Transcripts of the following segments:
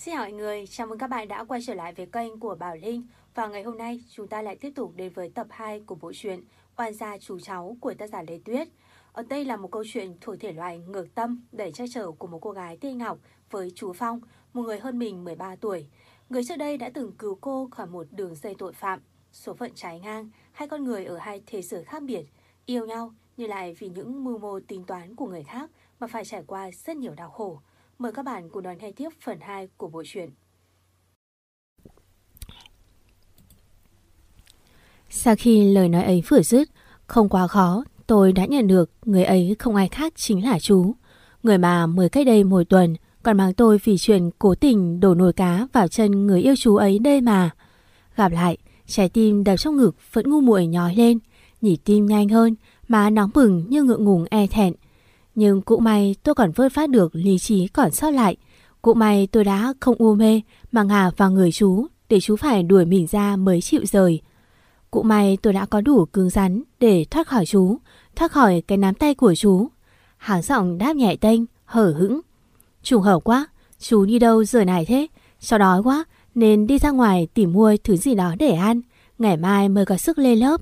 Xin chào mọi người, chào mừng các bạn đã quay trở lại với kênh của Bảo Linh. Và ngày hôm nay chúng ta lại tiếp tục đến với tập 2 của bộ truyện Oan gia chú cháu của tác giả Lê Tuyết. Ở đây là một câu chuyện thuộc thể loại ngược tâm Đẩy che chở của một cô gái tên Ngọc với chú Phong Một người hơn mình 13 tuổi. Người trước đây đã từng cứu cô khỏi một đường dây tội phạm Số phận trái ngang Hai con người ở hai thế giới khác biệt Yêu nhau nhưng lại vì những mưu mô tính toán của người khác Mà phải trải qua rất nhiều đau khổ. Mời các bạn cùng đón nghe tiếp phần 2 của bộ truyện. Sau khi lời nói ấy vừa dứt, không quá khó, tôi đã nhận được người ấy không ai khác chính là chú. Người mà mới cách đây một tuần còn mang tôi vì chuyện cố tình đổ nồi cá vào chân người yêu chú ấy đây mà. Gặp lại, trái tim đập trong ngực vẫn ngu muội nhói lên, nhịp tim nhanh hơn, má nóng bừng như ngượng ngùng e thẹn. Nhưng cũng may tôi còn vơi phát được lý trí còn sót lại. Cũng may tôi đã không u mê mà ngả vào người chú để chú phải đuổi mình ra mới chịu rời. Cũng may tôi đã có đủ cứng rắn để thoát khỏi chú, thoát khỏi cái nắm tay của chú. Hàng giọng đáp nhẹ tênh, hở hững. Trùng hợp quá, chú đi đâu giờ này thế? Cho đói quá nên đi ra ngoài tìm mua thứ gì đó để ăn. Ngày mai mới có sức lên lớp.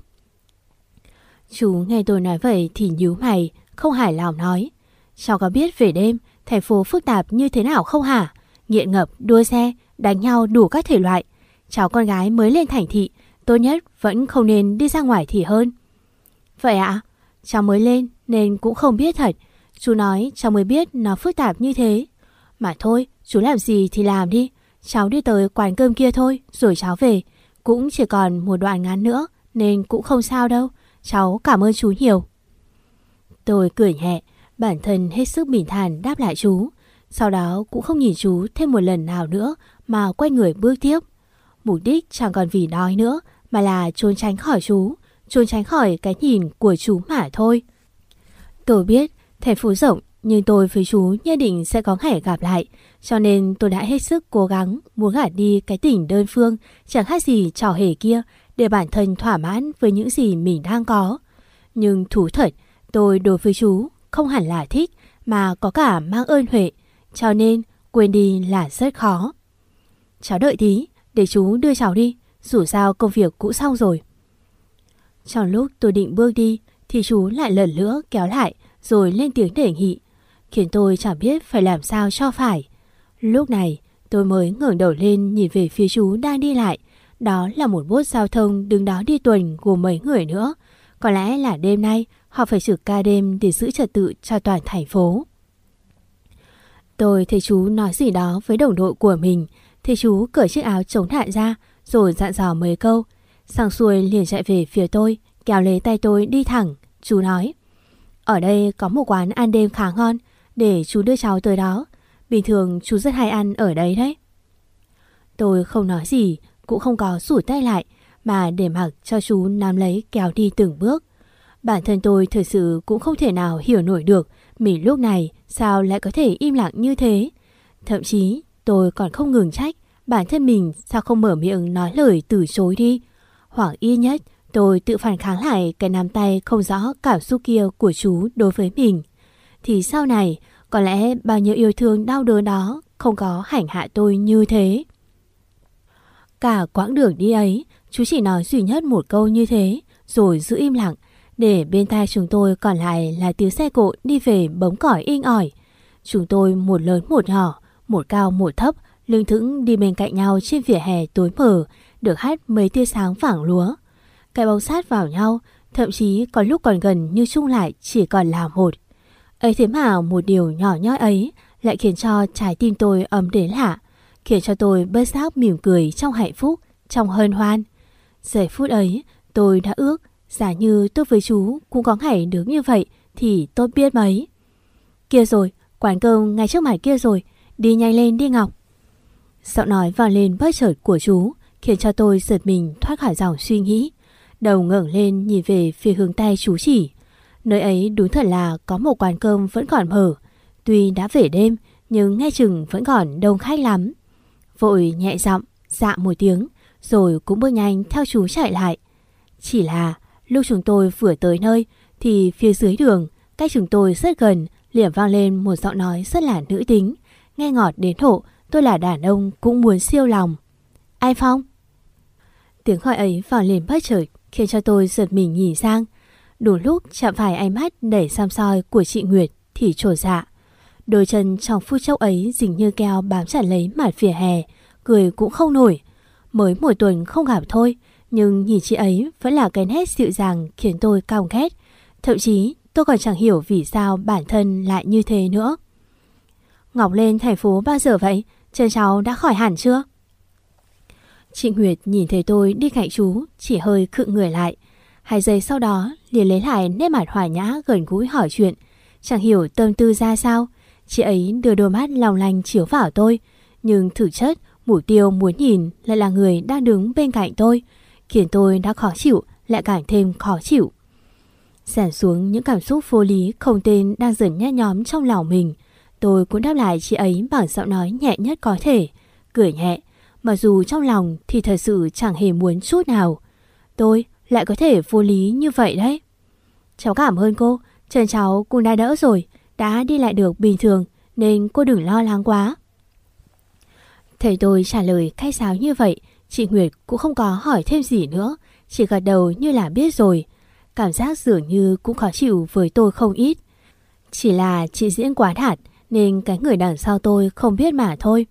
Chú nghe tôi nói vậy thì nhíu mày, không hài lòng nói. Cháu có biết về đêm thành phố phức tạp như thế nào không hả? Nghiện ngập, đua xe, đánh nhau đủ các thể loại. Cháu con gái mới lên thành thị, tốt nhất vẫn không nên đi ra ngoài thì hơn. Vậy ạ? Cháu mới lên nên cũng không biết thật. Chú nói cháu mới biết nó phức tạp như thế. Mà thôi, chú làm gì thì làm đi. Cháu đi tới quán cơm kia thôi, rồi cháu về. Cũng chỉ còn một đoạn ngắn nữa, nên cũng không sao đâu. Cháu cảm ơn chú nhiều. Tôi cười nhẹ, bản thân hết sức bình thản đáp lại chú. Sau đó cũng không nhìn chú thêm một lần nào nữa mà quay người bước tiếp. Mục đích chẳng còn vì đói nữa mà là trốn tránh khỏi chú, trốn tránh khỏi cái nhìn của chú mà thôi. Tôi biết thành phố rộng nhưng tôi với chú nhất định sẽ có ngày gặp lại cho nên tôi đã hết sức cố gắng muốn gạt đi cái tỉnh đơn phương chẳng khác gì trò hề kia để bản thân thỏa mãn với những gì mình đang có. Nhưng thú thật, Tôi đối với chú không hẳn là thích mà có cả mang ơn Huệ, cho nên quên đi là rất khó. Cháu đợi tí, để chú đưa cháu đi, dù sao công việc cũng xong rồi. Trong lúc tôi định bước đi thì chú lại lần nữa kéo lại rồi lên tiếng đề nghị, khiến tôi chẳng biết phải làm sao cho phải. Lúc này tôi mới ngẩng đầu lên nhìn về phía chú đang đi lại. Đó là một bốt giao thông đứng đó đi tuần gồm mấy người nữa. Có lẽ là đêm nay Họ phải trực ca đêm để giữ trật tự cho toàn thành phố. Tôi thấy chú nói gì đó với đồng đội của mình, Thì chú cởi chiếc áo chống đạn ra, Rồi dặn dò mấy câu. Sang xuôi liền chạy về phía tôi, Kéo lấy tay tôi đi thẳng. Chú nói, Ở đây có một quán ăn đêm khá ngon, Để chú đưa cháu tới đó. Bình thường chú rất hay ăn ở đây đấy. Tôi không nói gì, Cũng không có rủi tay lại, Mà để mặc cho chú nắm lấy kéo đi từng bước. Bản thân tôi thật sự cũng không thể nào hiểu nổi được mình lúc này sao lại có thể im lặng như thế. Thậm chí tôi còn không ngừng trách bản thân mình sao không mở miệng nói lời từ chối đi. Hoặc y nhất tôi tự phản kháng lại cái nắm tay không rõ cảm xúc kia của chú đối với mình. Thì sau này có lẽ bao nhiêu yêu thương đau đớn đó không có hành hạ tôi như thế. Cả quãng đường đi ấy, chú chỉ nói duy nhất một câu như thế, rồi giữ im lặng, để bên tai chúng tôi còn lại là tiếng xe cộ đi về bấm còi inh ỏi. Chúng tôi một lớn một nhỏ, một cao một thấp, lưng thững đi bên cạnh nhau trên vỉa hè tối mờ, được hát mấy tia sáng vàng lúa. Cái bóng sát vào nhau, thậm chí có lúc còn gần như chung lại chỉ còn là một. ấy thế mà một điều nhỏ nhói ấy lại khiến cho trái tim tôi ấm đến lạ, khiến cho tôi bất giác mỉm cười trong hạnh phúc, trong hân hoan. Giây phút ấy, tôi đã ước Giả như tôi với chú cũng có ngày được như vậy thì tôi biết mấy. Kia rồi, quán cơm ngay trước mặt kia rồi, đi nhanh lên đi Ngọc. Giọng nói vào lên bất chợt của chú khiến cho tôi giật mình thoát khỏi dòng suy nghĩ. Đầu ngẩng lên nhìn về phía hướng tay chú chỉ. Nơi ấy đúng thật là có một quán cơm vẫn còn mở. Tuy đã về đêm nhưng nghe chừng vẫn còn đông khách lắm. Vội nhẹ giọng, dạ một tiếng rồi cũng bước nhanh theo chú chạy lại. Chỉ là Lúc chúng tôi vừa tới nơi thì phía dưới đường, cách chúng tôi rất gần, liền vang lên một giọng nói rất là nữ tính, nghe ngọt đến thổ. tôi là đàn ông cũng muốn siêu lòng. Ai Phong? Tiếng gọi ấy vang lên bất chợt khiến cho tôi giật mình nhìn sang. Đủ lúc chạm phải ánh mắt đẩy xăm soi của chị Nguyệt thì trổ dạ. Đôi chân trong phút chốc ấy dình như keo bám chặt lấy mặt vỉa hè, cười cũng không nổi. Mới một tuần không gặp thôi, nhưng nhìn chị ấy vẫn là cái nét dịu dàng khiến tôi cao ghét. Thậm chí tôi còn chẳng hiểu vì sao bản thân lại như thế nữa. Ngọc lên thành phố bao giờ vậy? Chân cháu đã khỏi hẳn chưa? Chị Nguyệt nhìn thấy tôi đi cạnh chú, chỉ hơi khựng người lại. Hai giây sau đó liền lấy lại nét mặt hòa nhã gần gũi hỏi chuyện. Chẳng hiểu tâm tư ra sao, chị ấy đưa đôi mắt lòng lành chiếu vào tôi. Nhưng thực chất, mục tiêu muốn nhìn lại là người đang đứng bên cạnh tôi, khiến tôi đã khó chịu, lại càng thêm khó chịu. Sản xuống những cảm xúc vô lý không tên đang dần nhét nhóm trong lòng mình. Tôi cũng đáp lại chị ấy bằng giọng nói nhẹ nhất có thể, cười nhẹ, mặc dù trong lòng thì thật sự chẳng hề muốn chút nào. Tôi lại có thể vô lý như vậy đấy. Cháu cảm ơn cô, chân cháu cũng đã đỡ rồi, đã đi lại được bình thường nên cô đừng lo lắng quá. Thầy tôi trả lời khách sáo như vậy, chị Nguyệt cũng không có hỏi thêm gì nữa, chỉ gật đầu như là biết rồi. Cảm giác dường như cũng khó chịu với tôi không ít. Chỉ là chị diễn quá đạt nên cái người đằng sau tôi không biết mà thôi.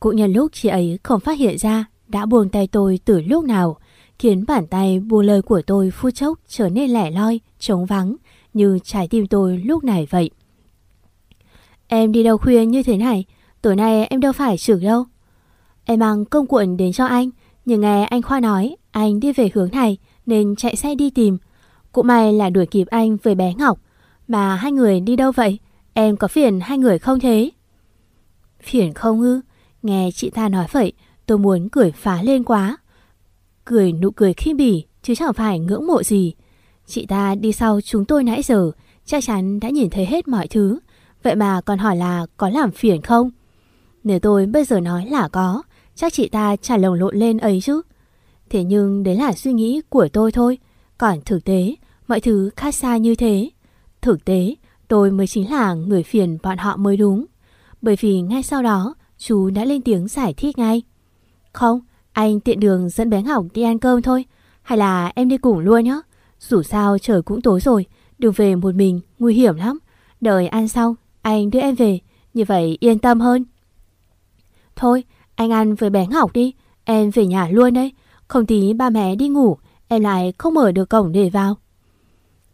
Cũng nhân lúc chị ấy không phát hiện ra đã buông tay tôi từ lúc nào, khiến bàn tay buông lời của tôi phút chốc trở nên lẻ loi, trống vắng như trái tim tôi lúc này vậy. Em đi đâu khuya như thế này, tối nay em đâu phải trực đâu. Em mang công cuộn đến cho anh, nhưng nghe anh Khoa nói anh đi về hướng này nên chạy xe đi tìm. Cũng may là đuổi kịp anh với bé Ngọc. Mà hai người đi đâu vậy? Em có phiền hai người không thế? Phiền không ư? Nghe chị ta nói vậy, tôi muốn cười phá lên quá. Cười nụ cười khi bỉ, chứ chẳng phải ngưỡng mộ gì. Chị ta đi sau chúng tôi nãy giờ, chắc chắn đã nhìn thấy hết mọi thứ. Vậy mà còn hỏi là có làm phiền không? Nếu tôi bây giờ nói là có, chắc chị ta trả lồng lộn lên ấy chứ. Thế nhưng đấy là suy nghĩ của tôi thôi. Còn thực tế, mọi thứ khác xa như thế. Thực tế, tôi mới chính là người phiền bọn họ mới đúng. Bởi vì ngay sau đó, chú đã lên tiếng giải thích ngay. Không, anh tiện đường dẫn bé Ngọc đi ăn cơm thôi. Hay là em đi cùng luôn nhé. Dù sao trời cũng tối rồi, đừng về một mình, nguy hiểm lắm. Đợi ăn xong, anh đưa em về, như vậy yên tâm hơn. Thôi, anh ăn với bé Ngọc đi, em về nhà luôn đấy. Không tí ba mẹ đi ngủ, em lại không mở được cổng để vào.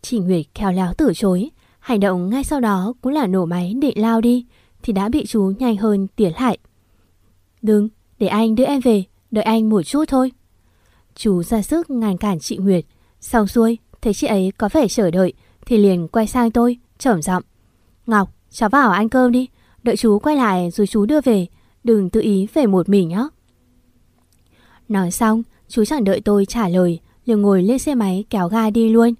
Chị Nguyệt khéo léo từ chối, hành động ngay sau đó cũng là nổ máy định lao đi, thì đã bị chú nhanh hơn tiến lại. Đừng, để anh đưa em về, đợi anh một chút thôi. Chú ra sức ngăn cản chị Nguyệt, xong xuôi, thấy chị ấy có vẻ chờ đợi, thì liền quay sang tôi, trởm giọng. Ngọc, cháu vào ăn cơm đi, đợi chú quay lại rồi chú đưa về, đừng tự ý về một mình nhé. Nói xong, chú chẳng đợi tôi trả lời, liền ngồi lên xe máy kéo ga đi luôn.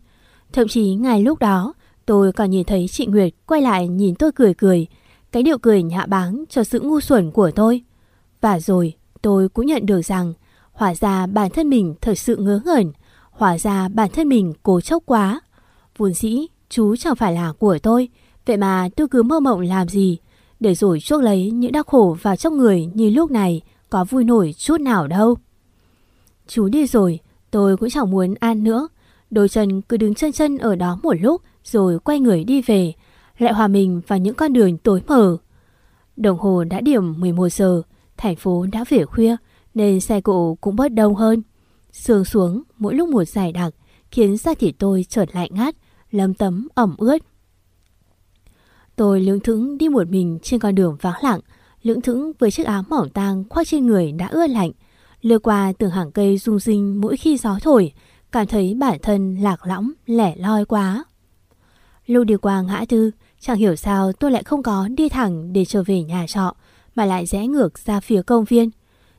Thậm chí ngay lúc đó, tôi còn nhìn thấy chị Nguyệt quay lại nhìn tôi cười cười, cái điệu cười nhạ báng cho sự ngu xuẩn của tôi. Và rồi tôi cũng nhận được rằng hóa ra bản thân mình thật sự ngớ ngẩn, hóa ra bản thân mình cố chốc quá. Vốn dĩ chú chẳng phải là của tôi, vậy mà tôi cứ mơ mộng làm gì, để rồi chuốc lấy những đau khổ vào trong người như lúc này có vui nổi chút nào đâu. Chú đi rồi, tôi cũng chẳng muốn ăn nữa. Đôi chân cứ đứng chân chân ở đó một lúc rồi quay người đi về, lại hòa mình vào những con đường tối mờ. Đồng hồ đã điểm 11 giờ, thành phố đã về khuya nên xe cộ cũng bớt đông hơn. Sương xuống mỗi lúc một dài đặc khiến da thịt tôi trở lại ngát, lấm tấm ẩm ướt. Tôi lưỡng thững đi một mình trên con đường vắng lặng, lưỡng thững với chiếc áo mỏng tang khoác trên người đã ướt lạnh. lướt qua từng hàng cây rung rinh mỗi khi gió thổi, cảm thấy bản thân lạc lõng, lẻ loi quá. Lúc đi qua ngã tư, chẳng hiểu sao tôi lại không có đi thẳng để trở về nhà trọ, mà lại rẽ ngược ra phía công viên.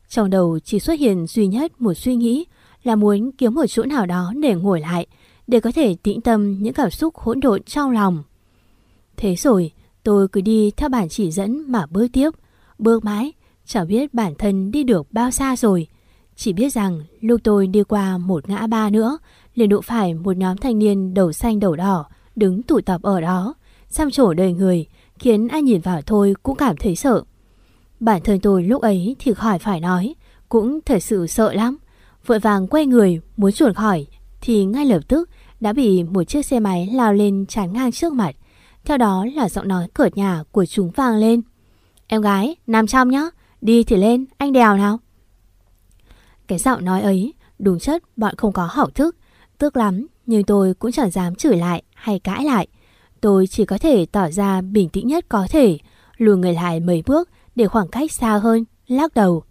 Trong đầu chỉ xuất hiện duy nhất một suy nghĩ là muốn kiếm một chỗ nào đó để ngồi lại, để có thể tĩnh tâm những cảm xúc hỗn độn trong lòng. Thế rồi, tôi cứ đi theo bản chỉ dẫn mà bước tiếp, bước mãi, chẳng biết bản thân đi được bao xa rồi. Chỉ biết rằng lúc tôi đi qua một ngã ba nữa, liền đụng phải một nhóm thanh niên đầu xanh đầu đỏ đứng tụ tập ở đó, xăm trổ đầy người, khiến ai nhìn vào thôi cũng cảm thấy sợ. Bản thân tôi lúc ấy thì khỏi phải nói, cũng thật sự sợ lắm. Vội vàng quay người muốn chuồn khỏi thì ngay lập tức đã bị một chiếc xe máy lao lên chắn ngang trước mặt. Theo đó là giọng nói cửa nhà của chúng vang lên. Em gái, nằm trong nhá, đi thì lên, anh đèo nào. Cái giọng nói ấy, đúng chất bọn không có hảo thức, tức lắm nhưng tôi cũng chẳng dám chửi lại hay cãi lại. Tôi chỉ có thể tỏ ra bình tĩnh nhất có thể, lùi người lại mấy bước để khoảng cách xa hơn, lắc đầu.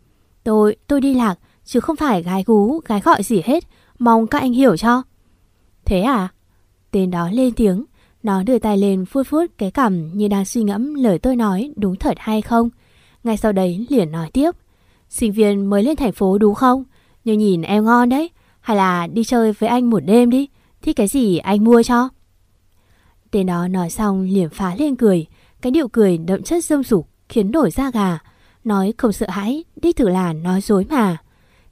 Tôi, tôi đi lạc, chứ không phải gái gú, gái gọi gì hết, mong các anh hiểu cho. Thế à? Tên đó lên tiếng, nó đưa tay lên phút phút cái cằm như đang suy ngẫm lời tôi nói đúng thật hay không. Ngay sau đấy liền nói tiếp. Sinh viên mới lên thành phố đúng không? Nhưng nhìn em ngon đấy. Hay là đi chơi với anh một đêm đi. Thích cái gì anh mua cho? Tên đó nói xong liền phá lên cười. Cái điệu cười đậm chất dâm dục khiến nổi da gà. Nói không sợ hãi, đi thử là nói dối mà.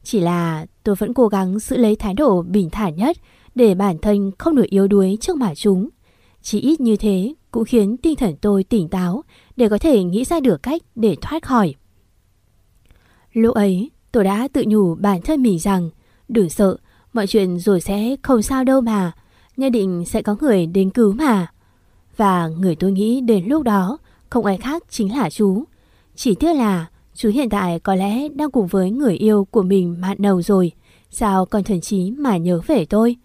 Chỉ là tôi vẫn cố gắng giữ lấy thái độ bình thản nhất để bản thân không được yếu đuối trước mặt chúng. Chỉ ít như thế cũng khiến tinh thần tôi tỉnh táo để có thể nghĩ ra được cách để thoát khỏi. Lúc ấy, tôi đã tự nhủ bản thân mình rằng đừng sợ, mọi chuyện rồi sẽ không sao đâu mà, nhất định sẽ có người đến cứu mà. Và người tôi nghĩ đến lúc đó không ai khác chính là chú. Chỉ tiếc là chú hiện tại có lẽ đang cùng với người yêu của mình mạn đầu rồi, sao còn thần trí mà nhớ về tôi.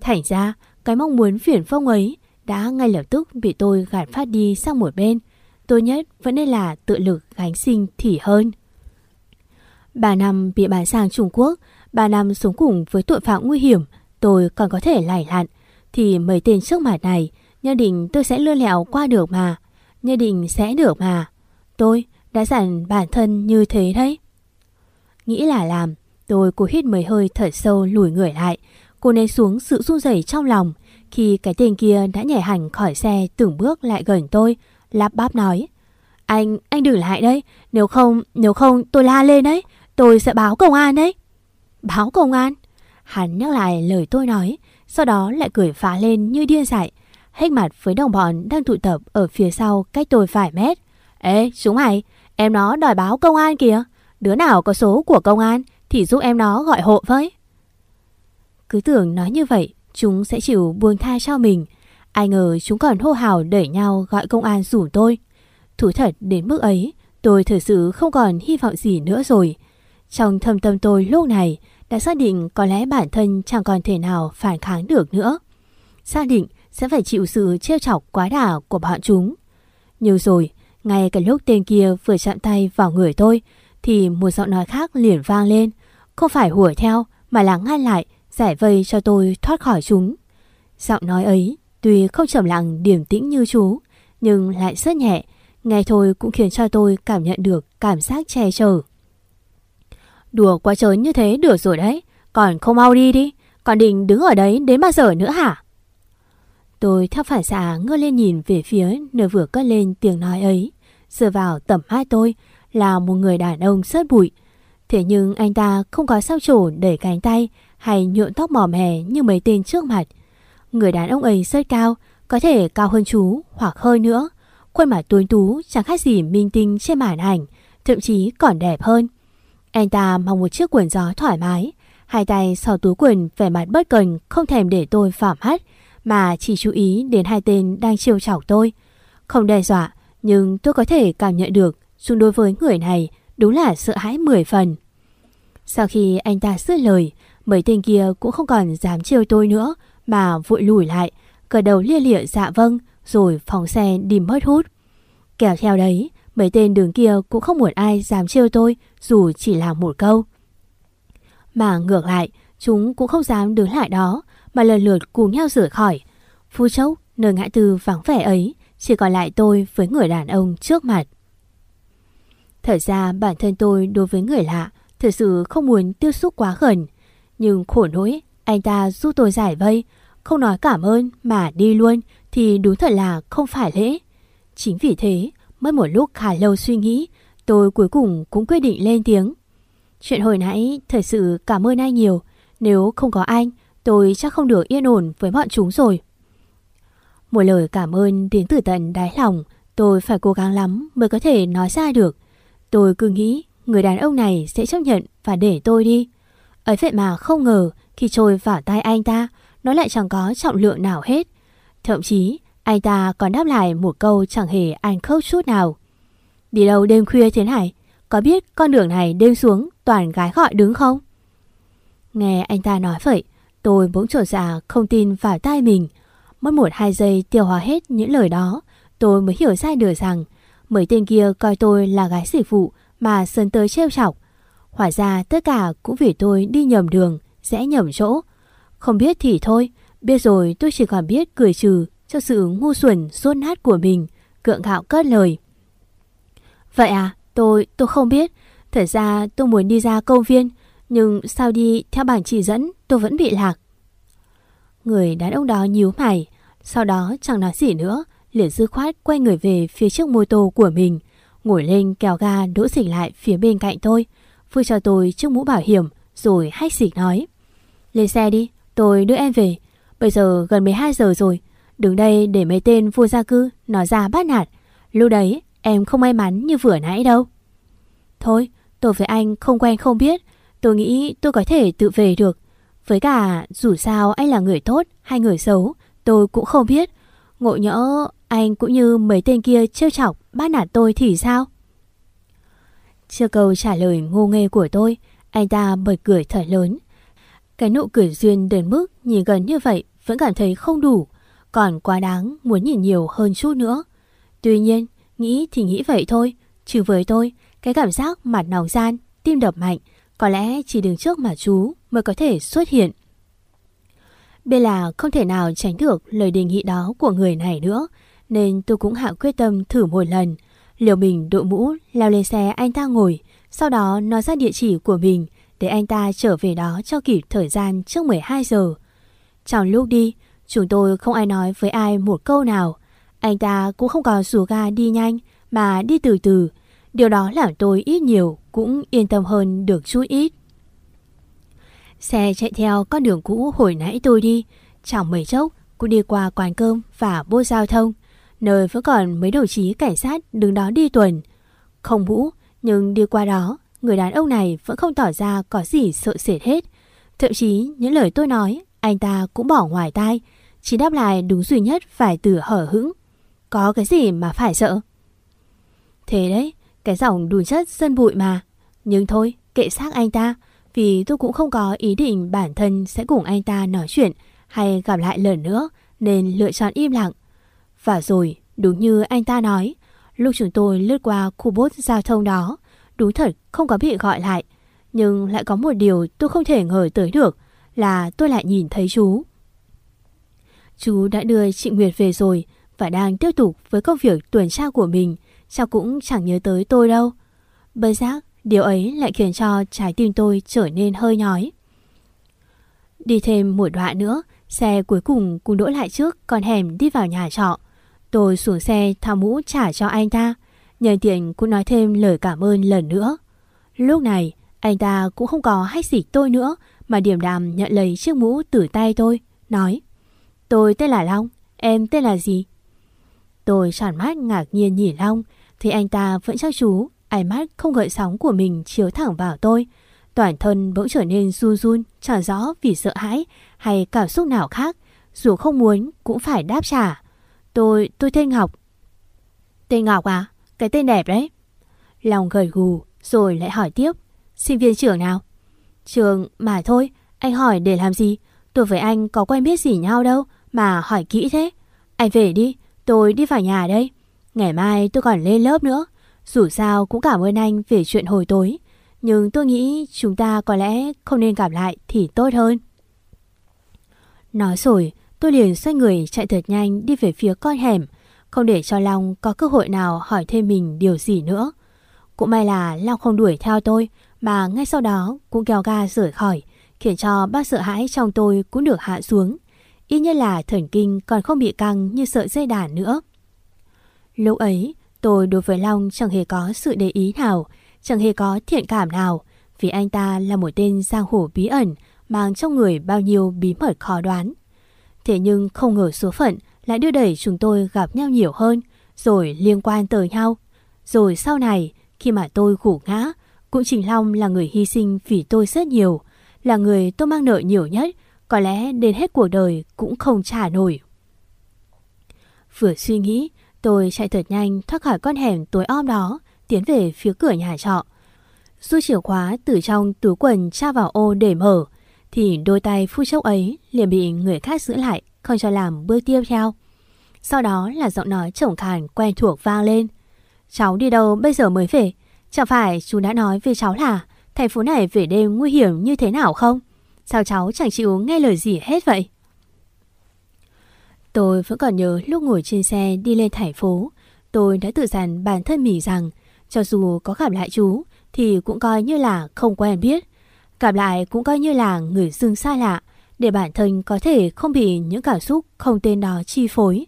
Thành ra, cái mong muốn phiền phong ấy đã ngay lập tức bị tôi gạt phát đi sang một bên. Tôi nhất vẫn nên là tự lực gánh sinh thì hơn. Bà năm bị bán sang Trung Quốc, bà năm sống cùng với tội phạm nguy hiểm, tôi còn có thể lải lặn, thì mấy tên trước mặt này, nhất định tôi sẽ lưa lẹo qua được mà, nhất định sẽ được mà. Tôi đã dặn bản thân như thế đấy. Nghĩ là làm, tôi cố hít mấy hơi thở sâu lùi người lại, cô nén xuống sự run rẩy trong lòng, khi cái tên kia đã nhảy hẳn khỏi xe từng bước lại gần tôi, lắp bắp nói. Anh, anh đừng lại đấy, nếu không, nếu không tôi la lên đấy, tôi sẽ báo công an đấy. Báo công an? Hắn nhắc lại lời tôi nói, sau đó lại cười phá lên như điên dại, hết mặt với đồng bọn đang tụ tập ở phía sau cách tôi vài mét. Ê, chúng mày, em nó đòi báo công an kìa, đứa nào có số của công an thì giúp em nó gọi hộ với. Cứ tưởng nói như vậy, chúng sẽ chịu buông tha cho mình. Ai ngờ chúng còn hô hào đẩy nhau gọi công an rủ tôi. Thú thật đến mức ấy, tôi thực sự không còn hy vọng gì nữa rồi. Trong thâm tâm tôi lúc này đã xác định có lẽ bản thân chẳng còn thể nào phản kháng được nữa. Xác định sẽ phải chịu sự trêu chọc quá đà của bọn chúng. Nhiều rồi, ngay cả lúc tên kia vừa chạm tay vào người tôi, thì một giọng nói khác liền vang lên. Không phải hùa theo, mà là ngăn lại giải vây cho tôi thoát khỏi chúng. Giọng nói ấy tuy không trầm lặng điềm tĩnh như chú, nhưng lại rất nhẹ, nghe thôi cũng khiến cho tôi cảm nhận được cảm giác che chở. Đùa quá trời như thế được rồi đấy, còn không mau đi đi, còn định đứng ở đấy đến bao giờ nữa hả? Tôi theo phản xạ ngơ lên nhìn về phía nơi vừa cất lên tiếng nói ấy. Dựa vào tầm mắt tôi là một người đàn ông rất bụi. Thế nhưng anh ta không có sao trổ để cánh tay hay nhuộm tóc mỏm hè như mấy tên trước mặt. Người đàn ông ấy rất cao, có thể cao hơn chú hoặc hơi nữa. Khuôn mặt tuấn tú chẳng khác gì minh tinh trên màn ảnh, thậm chí còn đẹp hơn. Anh ta mặc một chiếc quần gió thoải mái, hai tay sau túi quần vẻ mặt bất cần không thèm để tôi phạm hắt mà chỉ chú ý đến hai tên đang chiêu chọc tôi. Không đe dọa, nhưng tôi có thể cảm nhận được xung đối với người này đúng là sợ hãi mười phần. Sau khi anh ta dứt lời, Mấy tên kia cũng không còn dám trêu tôi nữa mà vội lùi lại, cờ đầu lia lịa dạ vâng rồi phóng xe đi mất hút. Kéo theo đấy, mấy tên đường kia cũng không muốn ai dám trêu tôi dù chỉ là một câu. Mà ngược lại, chúng cũng không dám đứng lại đó mà lần lượt cùng nhau rửa khỏi. Phu chốc, nơi ngã tư vắng vẻ ấy, chỉ còn lại tôi với người đàn ông trước mặt. Thật ra bản thân tôi đối với người lạ thật sự không muốn tiếp xúc quá gần. Nhưng khổ nỗi, anh ta giúp tôi giải vây, không nói cảm ơn mà đi luôn thì đúng thật là không phải lễ. Chính vì thế, mất một lúc khá lâu suy nghĩ, tôi cuối cùng cũng quyết định lên tiếng. Chuyện hồi nãy thật sự cảm ơn anh nhiều, nếu không có anh, tôi chắc không được yên ổn với bọn chúng rồi. Một lời cảm ơn đến từ tận đáy lòng, tôi phải cố gắng lắm mới có thể nói ra được. Tôi cứ nghĩ người đàn ông này sẽ chấp nhận và để tôi đi. Ấy vậy mà không ngờ khi trôi vào tay anh ta, nó lại chẳng có trọng lượng nào hết. Thậm chí, anh ta còn đáp lại một câu chẳng hề anh khớp chút nào. Đi đâu đêm khuya thế này? Có biết con đường này đêm xuống toàn gái gọi đứng không? Nghe anh ta nói vậy, tôi bỗng trột dạ không tin vào tai mình. Mất một hai giây tiêu hóa hết những lời đó, tôi mới hiểu ra được rằng mấy tên kia coi tôi là gái dịch vụ mà sơn tới trêu chọc. Hóa ra tất cả cũng vì tôi đi nhầm đường, rẽ nhầm chỗ. Không biết thì thôi, biết rồi tôi chỉ còn biết cười trừ cho sự ngu xuẩn suốt nát của mình, cượng gạo cất lời. Vậy à, tôi, tôi không biết. Thật ra tôi muốn đi ra công viên, nhưng sao đi theo bảng chỉ dẫn tôi vẫn bị lạc. Người đàn ông đó nhíu mày, sau đó chẳng nói gì nữa, liền dư khoát quay người về phía trước mô tô của mình, ngồi lên kéo ga đỗ xỉnh lại phía bên cạnh tôi, vừa cho tôi chiếc mũ bảo hiểm rồi hách xịt nói. Lên xe đi, tôi đưa em về. Bây giờ gần 12 giờ rồi, đứng đây để mấy tên vô gia cư nói ra bắt nạt. Lúc đấy em không may mắn như vừa nãy đâu. Thôi, tôi với anh không quen không biết, tôi nghĩ tôi có thể tự về được. Với cả dù sao anh là người tốt hay người xấu, tôi cũng không biết. Ngộ nhỡ anh cũng như mấy tên kia trêu chọc bắt nạt tôi thì sao? Chưa câu trả lời ngô nghê của tôi, anh ta bật cười thật lớn. Cái nụ cười duyên đến mức nhìn gần như vậy vẫn cảm thấy không đủ, còn quá đáng muốn nhìn nhiều hơn chút nữa. Tuy nhiên, nghĩ thì nghĩ vậy thôi, chứ với tôi, cái cảm giác mặt nóng gian, tim đập mạnh, có lẽ chỉ đứng trước mà chú mới có thể xuất hiện. Bên là không thể nào tránh được lời đề nghị đó của người này nữa, nên tôi cũng hạ quyết tâm thử một lần. Liều mình đội mũ, leo lên xe anh ta ngồi, sau đó nói ra địa chỉ của mình để anh ta trở về đó cho kịp thời gian trước 12 giờ. Trong lúc đi, chúng tôi không ai nói với ai một câu nào. Anh ta cũng không có rủ ga đi nhanh mà đi từ từ. Điều đó làm tôi ít nhiều cũng yên tâm hơn được chút ít. Xe chạy theo con đường cũ hồi nãy tôi đi, chẳng mấy chốc cũng đi qua quán cơm và bốt giao thông, nơi vẫn còn mấy đồng chí cảnh sát đứng đó đi tuần. Không vũ nhưng đi qua đó, người đàn ông này vẫn không tỏ ra có gì sợ sệt hết. Thậm chí những lời tôi nói, anh ta cũng bỏ ngoài tai, chỉ đáp lại đúng duy nhất phải từ hở hững. Có cái gì mà phải sợ? Thế đấy, cái giọng đùi chất dân bụi mà. Nhưng thôi, kệ xác anh ta, vì tôi cũng không có ý định bản thân sẽ cùng anh ta nói chuyện hay gặp lại lần nữa, nên lựa chọn im lặng. Và rồi, đúng như anh ta nói, lúc chúng tôi lướt qua khu bốt giao thông đó, đúng thật không có bị gọi lại. Nhưng lại có một điều tôi không thể ngờ tới được là tôi lại nhìn thấy chú. Chú đã đưa chị Nguyệt về rồi và đang tiếp tục với công việc tuần tra của mình, sao cũng chẳng nhớ tới tôi đâu. bây giác, điều ấy lại khiến cho trái tim tôi trở nên hơi nhói. Đi thêm một đoạn nữa, xe cuối cùng cũng đỗ lại trước con hẻm đi vào nhà trọ. Tôi xuống xe thao mũ trả cho anh ta, nhân tiện cũng nói thêm lời cảm ơn lần nữa. Lúc này, anh ta cũng không có hách gì tôi nữa, mà điểm đàm nhận lấy chiếc mũ từ tay tôi, nói Tôi tên là Long, em tên là gì? Tôi tròn mắt ngạc nhiên nhìn Long, thì anh ta vẫn chắc chú, ánh mắt không gợi sóng của mình chiếu thẳng vào tôi. Toàn thân bỗng trở nên run run, chẳng rõ vì sợ hãi hay cảm xúc nào khác, dù không muốn cũng phải đáp trả. Tôi, tôi tên Ngọc. Tên Ngọc à? Cái tên đẹp đấy. lòng gật gù, rồi lại hỏi tiếp. Sinh viên trưởng nào? Trường mà thôi, anh hỏi để làm gì? Tôi với anh có quen biết gì nhau đâu mà hỏi kỹ thế. Anh về đi, tôi đi vào nhà đây. Ngày mai tôi còn lên lớp nữa. Dù sao cũng cảm ơn anh về chuyện hồi tối. Nhưng tôi nghĩ chúng ta có lẽ không nên gặp lại thì tốt hơn. Nói rồi, tôi liền xoay người chạy thật nhanh đi về phía con hẻm, không để cho Long có cơ hội nào hỏi thêm mình điều gì nữa. Cũng may là Long không đuổi theo tôi, mà ngay sau đó cũng kéo ga rời khỏi, khiến cho bác sợ hãi trong tôi cũng được hạ xuống. Ít nhất là thần kinh còn không bị căng như sợi dây đàn nữa. Lúc ấy, tôi đối với Long chẳng hề có sự để ý nào, chẳng hề có thiện cảm nào, vì anh ta là một tên giang hồ bí ẩn, mang trong người bao nhiêu bí mật khó đoán. Thế nhưng không ngờ số phận lại đưa đẩy chúng tôi gặp nhau nhiều hơn, rồi liên quan tới nhau. Rồi sau này, khi mà tôi gục ngã, cũng Trình Long là người hy sinh vì tôi rất nhiều, là người tôi mang nợ nhiều nhất, có lẽ đến hết cuộc đời cũng không trả nổi. Vừa suy nghĩ, tôi chạy thật nhanh thoát khỏi con hẻm tối om đó, tiến về phía cửa nhà trọ. Rút chìa khóa từ trong túi quần tra vào ô để mở, thì đôi tay phu chốc ấy liền bị người khác giữ lại, không cho làm bước tiếp theo. Sau đó là giọng nói chổng khàn quen thuộc vang lên. Cháu đi đâu bây giờ mới về? Chẳng phải chú đã nói với cháu là thành phố này về đêm nguy hiểm như thế nào không? Sao cháu chẳng chịu nghe lời gì hết vậy? Tôi vẫn còn nhớ lúc ngồi trên xe đi lên thành phố, tôi đã tự dặn bản thân mình rằng cho dù có gặp lại chú thì cũng coi như là không quen biết. Cảm lại cũng coi như là người dưng xa lạ để bản thân có thể không bị những cảm xúc không tên đó chi phối.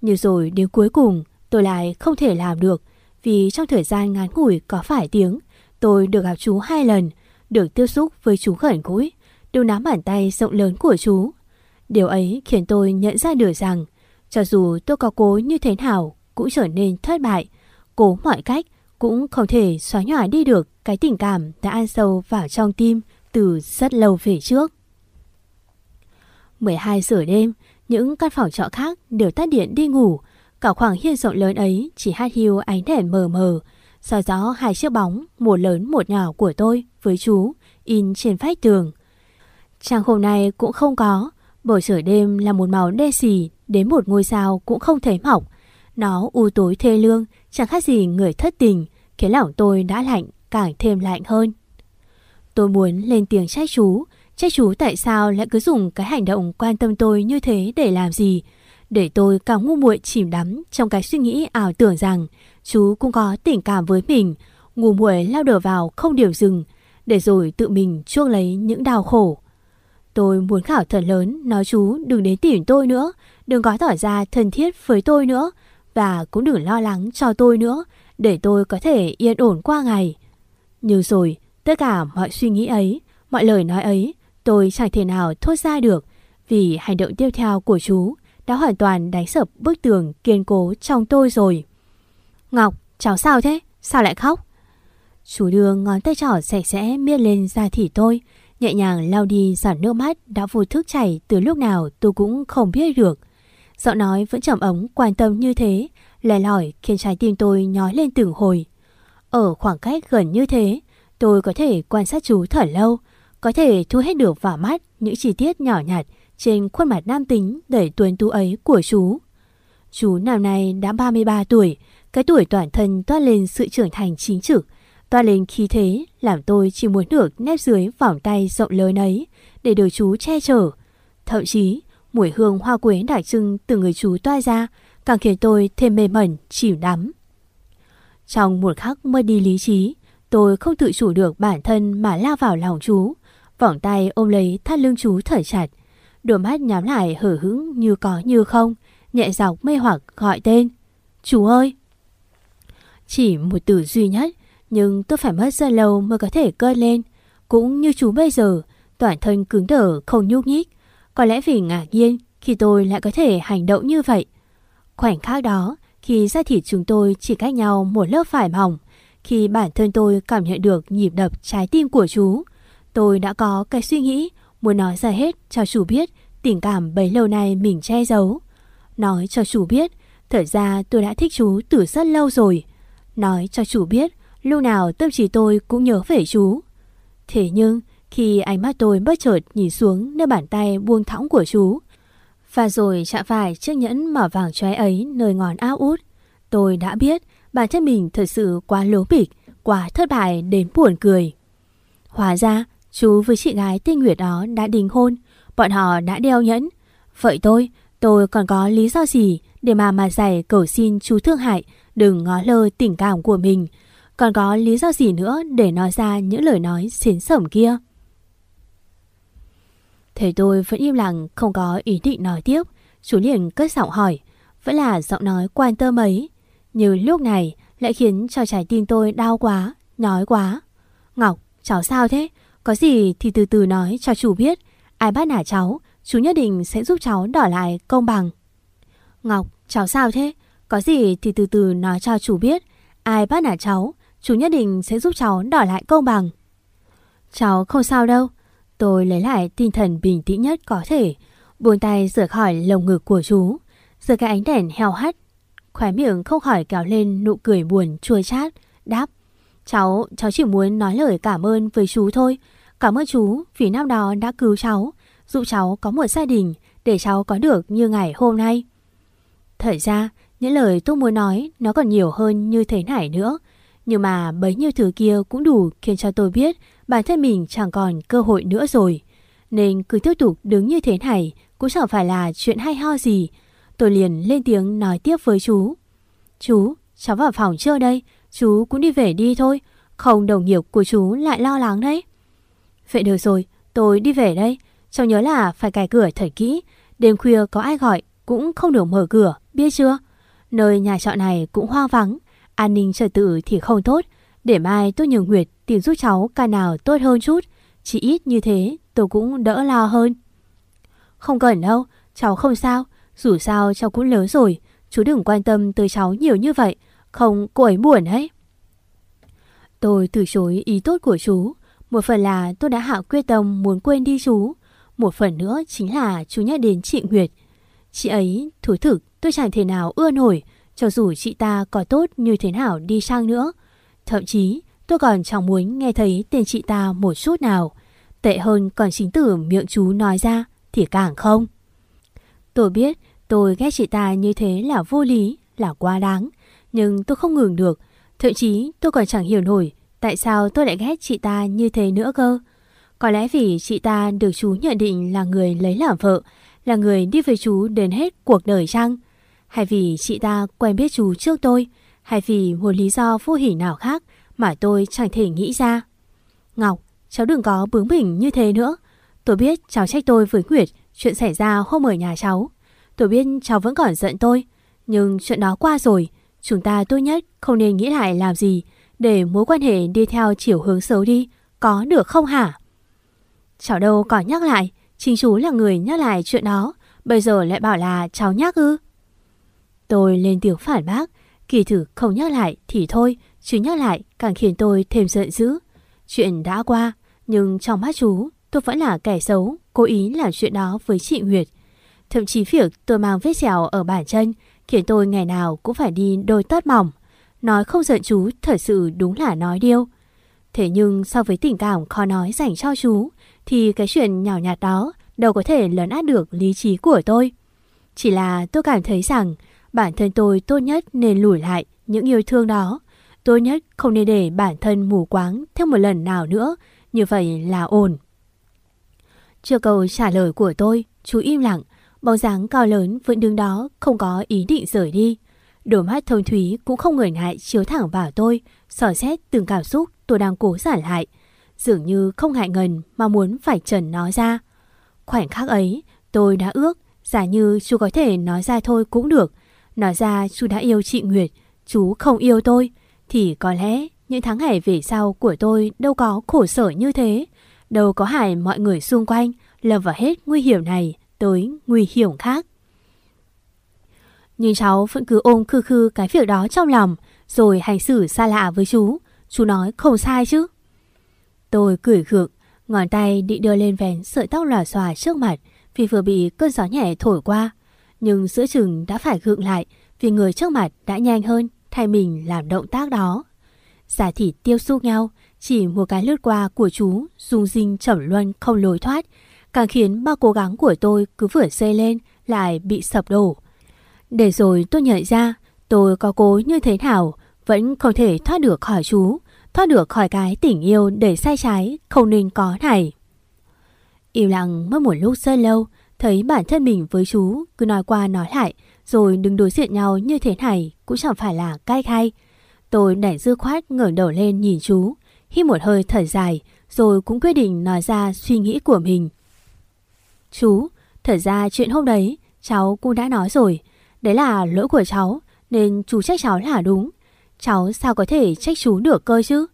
Nhưng rồi đến cuối cùng tôi lại không thể làm được vì trong thời gian ngắn ngủi có phải tiếng tôi được gặp chú hai lần, được tiếp xúc với chú khẩn gũi, đều nắm bàn tay rộng lớn của chú. Điều ấy khiến tôi nhận ra được rằng cho dù tôi có cố như thế nào cũng trở nên thất bại, cố mọi cách cũng không thể xóa nhòa đi được cái tình cảm đã ăn sâu vào trong tim từ rất lâu về trước. 12 giờ đêm, những căn phòng trọ khác đều tắt điện đi ngủ. Cả khoảng hiên rộng lớn ấy chỉ hát hiu ánh đèn mờ mờ. soi rõ hai chiếc bóng, một lớn một nhỏ của tôi với chú, in trên vách tường. Trang hôm nay cũng không có. Bầu trời đêm là một màu đen xì, đến một ngôi sao cũng không thấy mọc. Nó u tối thê lương, chẳng khác gì người thất tình, khiến lòng tôi đã lạnh, càng thêm lạnh hơn. Tôi muốn lên tiếng trách chú, trách chú tại sao lại cứ dùng cái hành động quan tâm tôi như thế để làm gì, để tôi càng ngu muội chìm đắm trong cái suy nghĩ ảo tưởng rằng chú cũng có tình cảm với mình, ngu muội lao đờ vào không điều dừng, để rồi tự mình chuốc lấy những đau khổ. Tôi muốn khảo thật lớn nói chú đừng đến tìm tôi nữa, đừng có tỏ ra thân thiết với tôi nữa và cũng đừng lo lắng cho tôi nữa để tôi có thể yên ổn qua ngày. Nhưng rồi, tất cả mọi suy nghĩ ấy, mọi lời nói ấy, tôi chẳng thể nào thốt ra được vì hành động tiếp theo của chú đã hoàn toàn đánh sập bức tường kiên cố trong tôi rồi. Ngọc, cháu sao thế? Sao lại khóc? Chú đưa ngón tay trỏ sạch sẽ miết lên da thịt tôi, nhẹ nhàng lau đi giọt nước mắt đã vô thức chảy từ lúc nào tôi cũng không biết được. Giọng nói vẫn trầm ống, quan tâm như thế, lè lỏi khiến trái tim tôi nhói lên từng hồi. Ở khoảng cách gần như thế, tôi có thể quan sát chú thở lâu, có thể thu hết được vào mắt những chi tiết nhỏ nhặt trên khuôn mặt nam tính đầy tuấn tú ấy của chú. Chú năm nay đã 33 tuổi, cái tuổi toàn thân toát lên sự trưởng thành chính trực, toát lên khí thế làm tôi chỉ muốn được nép dưới vòng tay rộng lớn ấy để được chú che chở. Thậm chí, mùi hương hoa quế đặc trưng từ người chú toa ra càng khiến tôi thêm mê mẩn, chìm đắm. Trong một khắc mất đi lý trí, tôi không tự chủ được bản thân mà lao vào lòng chú. Vòng tay ôm lấy thắt lưng chú thở chặt. Đôi mắt nhắm lại hở hững như có như không, nhẹ giọng mê hoặc gọi tên. Chú ơi! Chỉ một từ duy nhất, nhưng tôi phải mất rất lâu mới có thể cơn lên. Cũng như chú bây giờ, toàn thân cứng đờ không nhúc nhích. Có lẽ vì ngạc nhiên khi tôi lại có thể hành động như vậy. Khoảnh khắc đó, khi da thịt chúng tôi chỉ cách nhau một lớp vải mỏng, khi bản thân tôi cảm nhận được nhịp đập trái tim của chú, tôi đã có cái suy nghĩ muốn nói ra hết cho chú biết tình cảm bấy lâu nay mình che giấu. Nói cho chú biết, thật ra tôi đã thích chú từ rất lâu rồi. Nói cho chú biết, lúc nào tâm trí tôi cũng nhớ về chú. Thế nhưng, khi ánh mắt tôi bất chợt nhìn xuống nơi bàn tay buông thõng của chú, và rồi chạm phải chiếc nhẫn mở vàng trái ấy nơi ngón áo út. Tôi đã biết bản thân mình thật sự quá lố bịch, quá thất bại đến buồn cười. Hóa ra, chú với chị gái tinh nguyệt đó đã đính hôn, bọn họ đã đeo nhẫn. Vậy tôi, tôi còn có lý do gì để mà mà giải cầu xin chú thương hại đừng ngó lơ tình cảm của mình. Còn có lý do gì nữa để nói ra những lời nói xến sẩm kia? Thầy tôi vẫn im lặng, không có ý định nói tiếp. Chú liền cất giọng hỏi, Vẫn là giọng nói quan tâm ấy. Như lúc này lại khiến cho trái tim tôi đau quá Nói quá. Ngọc, cháu sao thế? Có gì thì từ từ nói cho chú biết. Ai bắt nả cháu, Chú nhất định sẽ giúp cháu đỏ lại công bằng. Ngọc, cháu sao thế? Có gì thì từ từ nói cho chú biết. Ai bắt nả cháu, Chú nhất định sẽ giúp cháu đòi lại công bằng. Cháu không sao đâu. Tôi lấy lại tinh thần bình tĩnh nhất có thể. Buông tay rửa khỏi lồng ngực của chú. Giờ cái ánh đèn heo hắt. Khóe miệng không khỏi kéo lên nụ cười buồn chua chát. Đáp. Cháu, cháu chỉ muốn nói lời cảm ơn với chú thôi. Cảm ơn chú vì năm đó đã cứu cháu. Giúp cháu có một gia đình để cháu có được như ngày hôm nay. Thật ra, những lời tôi muốn nói nó còn nhiều hơn như thế này nữa. Nhưng mà bấy nhiêu thứ kia cũng đủ khiến cho tôi biết bản thân mình chẳng còn cơ hội nữa rồi. Nên cứ tiếp tục đứng như thế này cũng chẳng phải là chuyện hay ho gì. Tôi liền lên tiếng nói tiếp với chú. Chú, cháu vào phòng chưa đây? Chú cũng đi về đi thôi. Không đồng nghiệp của chú lại lo lắng đấy. Vậy được rồi, tôi đi về đây. Cháu nhớ là phải cài cửa thật kỹ. Đêm khuya có ai gọi cũng không được mở cửa, biết chưa? Nơi nhà trọ này cũng hoang vắng, an ninh trật tự thì không tốt. Để mai tôi nhường Nguyệt tìm giúp cháu ca nào tốt hơn chút. Chỉ ít như thế tôi cũng đỡ lo hơn. Không cần đâu, cháu không sao. Dù sao cháu cũng lớn rồi. Chú đừng quan tâm tới cháu nhiều như vậy. Không, cô ấy buồn ấy. Tôi từ chối ý tốt của chú. Một phần là tôi đã hạ quyết tâm muốn quên đi chú. Một phần nữa chính là chú nhắc đến chị Nguyệt. Chị ấy, thú thực, tôi chẳng thể nào ưa nổi, cho dù chị ta có tốt như thế nào đi sang nữa. Thậm chí, tôi còn chẳng muốn nghe thấy tên chị ta một chút nào. Tệ hơn còn chính từ miệng chú nói ra thì càng không. Tôi biết tôi ghét chị ta như thế là vô lý, là quá đáng. Nhưng tôi không ngừng được. Thậm chí tôi còn chẳng hiểu nổi tại sao tôi lại ghét chị ta như thế nữa cơ. Có lẽ vì chị ta được chú nhận định là người lấy làm vợ, là người đi với chú đến hết cuộc đời chăng? Hay vì chị ta quen biết chú trước tôi, hay vì một lý do vô hỉ nào khác mà tôi chẳng thể nghĩ ra? Ngọc, cháu đừng có bướng bỉnh như thế nữa. Tôi biết cháu trách tôi với Nguyệt chuyện xảy ra hôm ở nhà cháu. Tôi biết cháu vẫn còn giận tôi, nhưng chuyện đó qua rồi. Chúng ta tốt nhất không nên nghĩ lại làm gì để mối quan hệ đi theo chiều hướng xấu đi, có được không hả? Cháu đâu còn nhắc lại, chính chú là người nhắc lại chuyện đó, bây giờ lại bảo là cháu nhắc ư. Tôi lên tiếng phản bác, kỳ thử không nhắc lại thì thôi, chứ nhắc lại càng khiến tôi thêm giận dữ. Chuyện đã qua, nhưng trong mắt chú, tôi vẫn là kẻ xấu, cố ý làm chuyện đó với chị Nguyệt. Thậm chí việc tôi mang vết sẹo ở bàn chân khiến tôi ngày nào cũng phải đi đôi tất mỏng. Nói không giận chú thật sự đúng là nói điêu. Thế nhưng so với tình cảm khó nói dành cho chú, thì cái chuyện nhỏ nhặt đó đâu có thể lớn át được lý trí của tôi. Chỉ là tôi cảm thấy rằng bản thân tôi tốt nhất nên lùi lại những yêu thương đó. Tốt nhất không nên để bản thân mù quáng thêm một lần nào nữa, như vậy là ổn. Chưa câu trả lời của tôi, chú im lặng, bóng dáng cao lớn vẫn đứng đó không có ý định rời đi. Đôi mắt thông thúy cũng không ngờ ngại chiếu thẳng vào tôi, sò xét từng cảm xúc tôi đang cố giả lại. Dường như không ngại ngần mà muốn phải trần nó ra. Khoảnh khắc ấy, tôi đã ước, giả như chú có thể nói ra thôi cũng được. Nói ra chú đã yêu chị Nguyệt, chú không yêu tôi, thì có lẽ những tháng ngày về sau của tôi đâu có khổ sở như thế. Đâu có hại mọi người xung quanh, lầm vào hết nguy hiểm này tới nguy hiểm khác. Nhưng cháu vẫn cứ ôm khư khư cái việc đó trong lòng, rồi hành xử xa lạ với chú. Chú nói không sai chứ. Tôi cười gượng, ngón tay định đưa lên vén sợi tóc lòa xòa trước mặt vì vừa bị cơn gió nhẹ thổi qua. Nhưng giữa chừng đã phải gượng lại vì người trước mặt đã nhanh hơn thay mình làm động tác đó. Giả thịt tiêu xúc nhau, chỉ một cái lướt qua của chú dung dinh chẩm luân không lối thoát, càng khiến bao cố gắng của tôi cứ vừa xây lên lại bị sập đổ. Để rồi tôi nhận ra tôi có cố như thế nào vẫn không thể thoát được khỏi chú, thoát được khỏi cái tình yêu để sai trái không nên có này. Im lặng mất một lúc rất lâu, thấy bản thân mình với chú cứ nói qua nói lại, rồi đừng đối diện nhau như thế này cũng chẳng phải là cay hay. Tôi đẩy dư khoát ngẩng đầu lên nhìn chú, hít một hơi thở dài, rồi cũng quyết định nói ra suy nghĩ của mình. Chú, thật ra chuyện hôm đấy, cháu cũng đã nói rồi, đấy là lỗi của cháu, nên chú trách cháu là đúng. Cháu sao có thể trách chú được cơ chứ?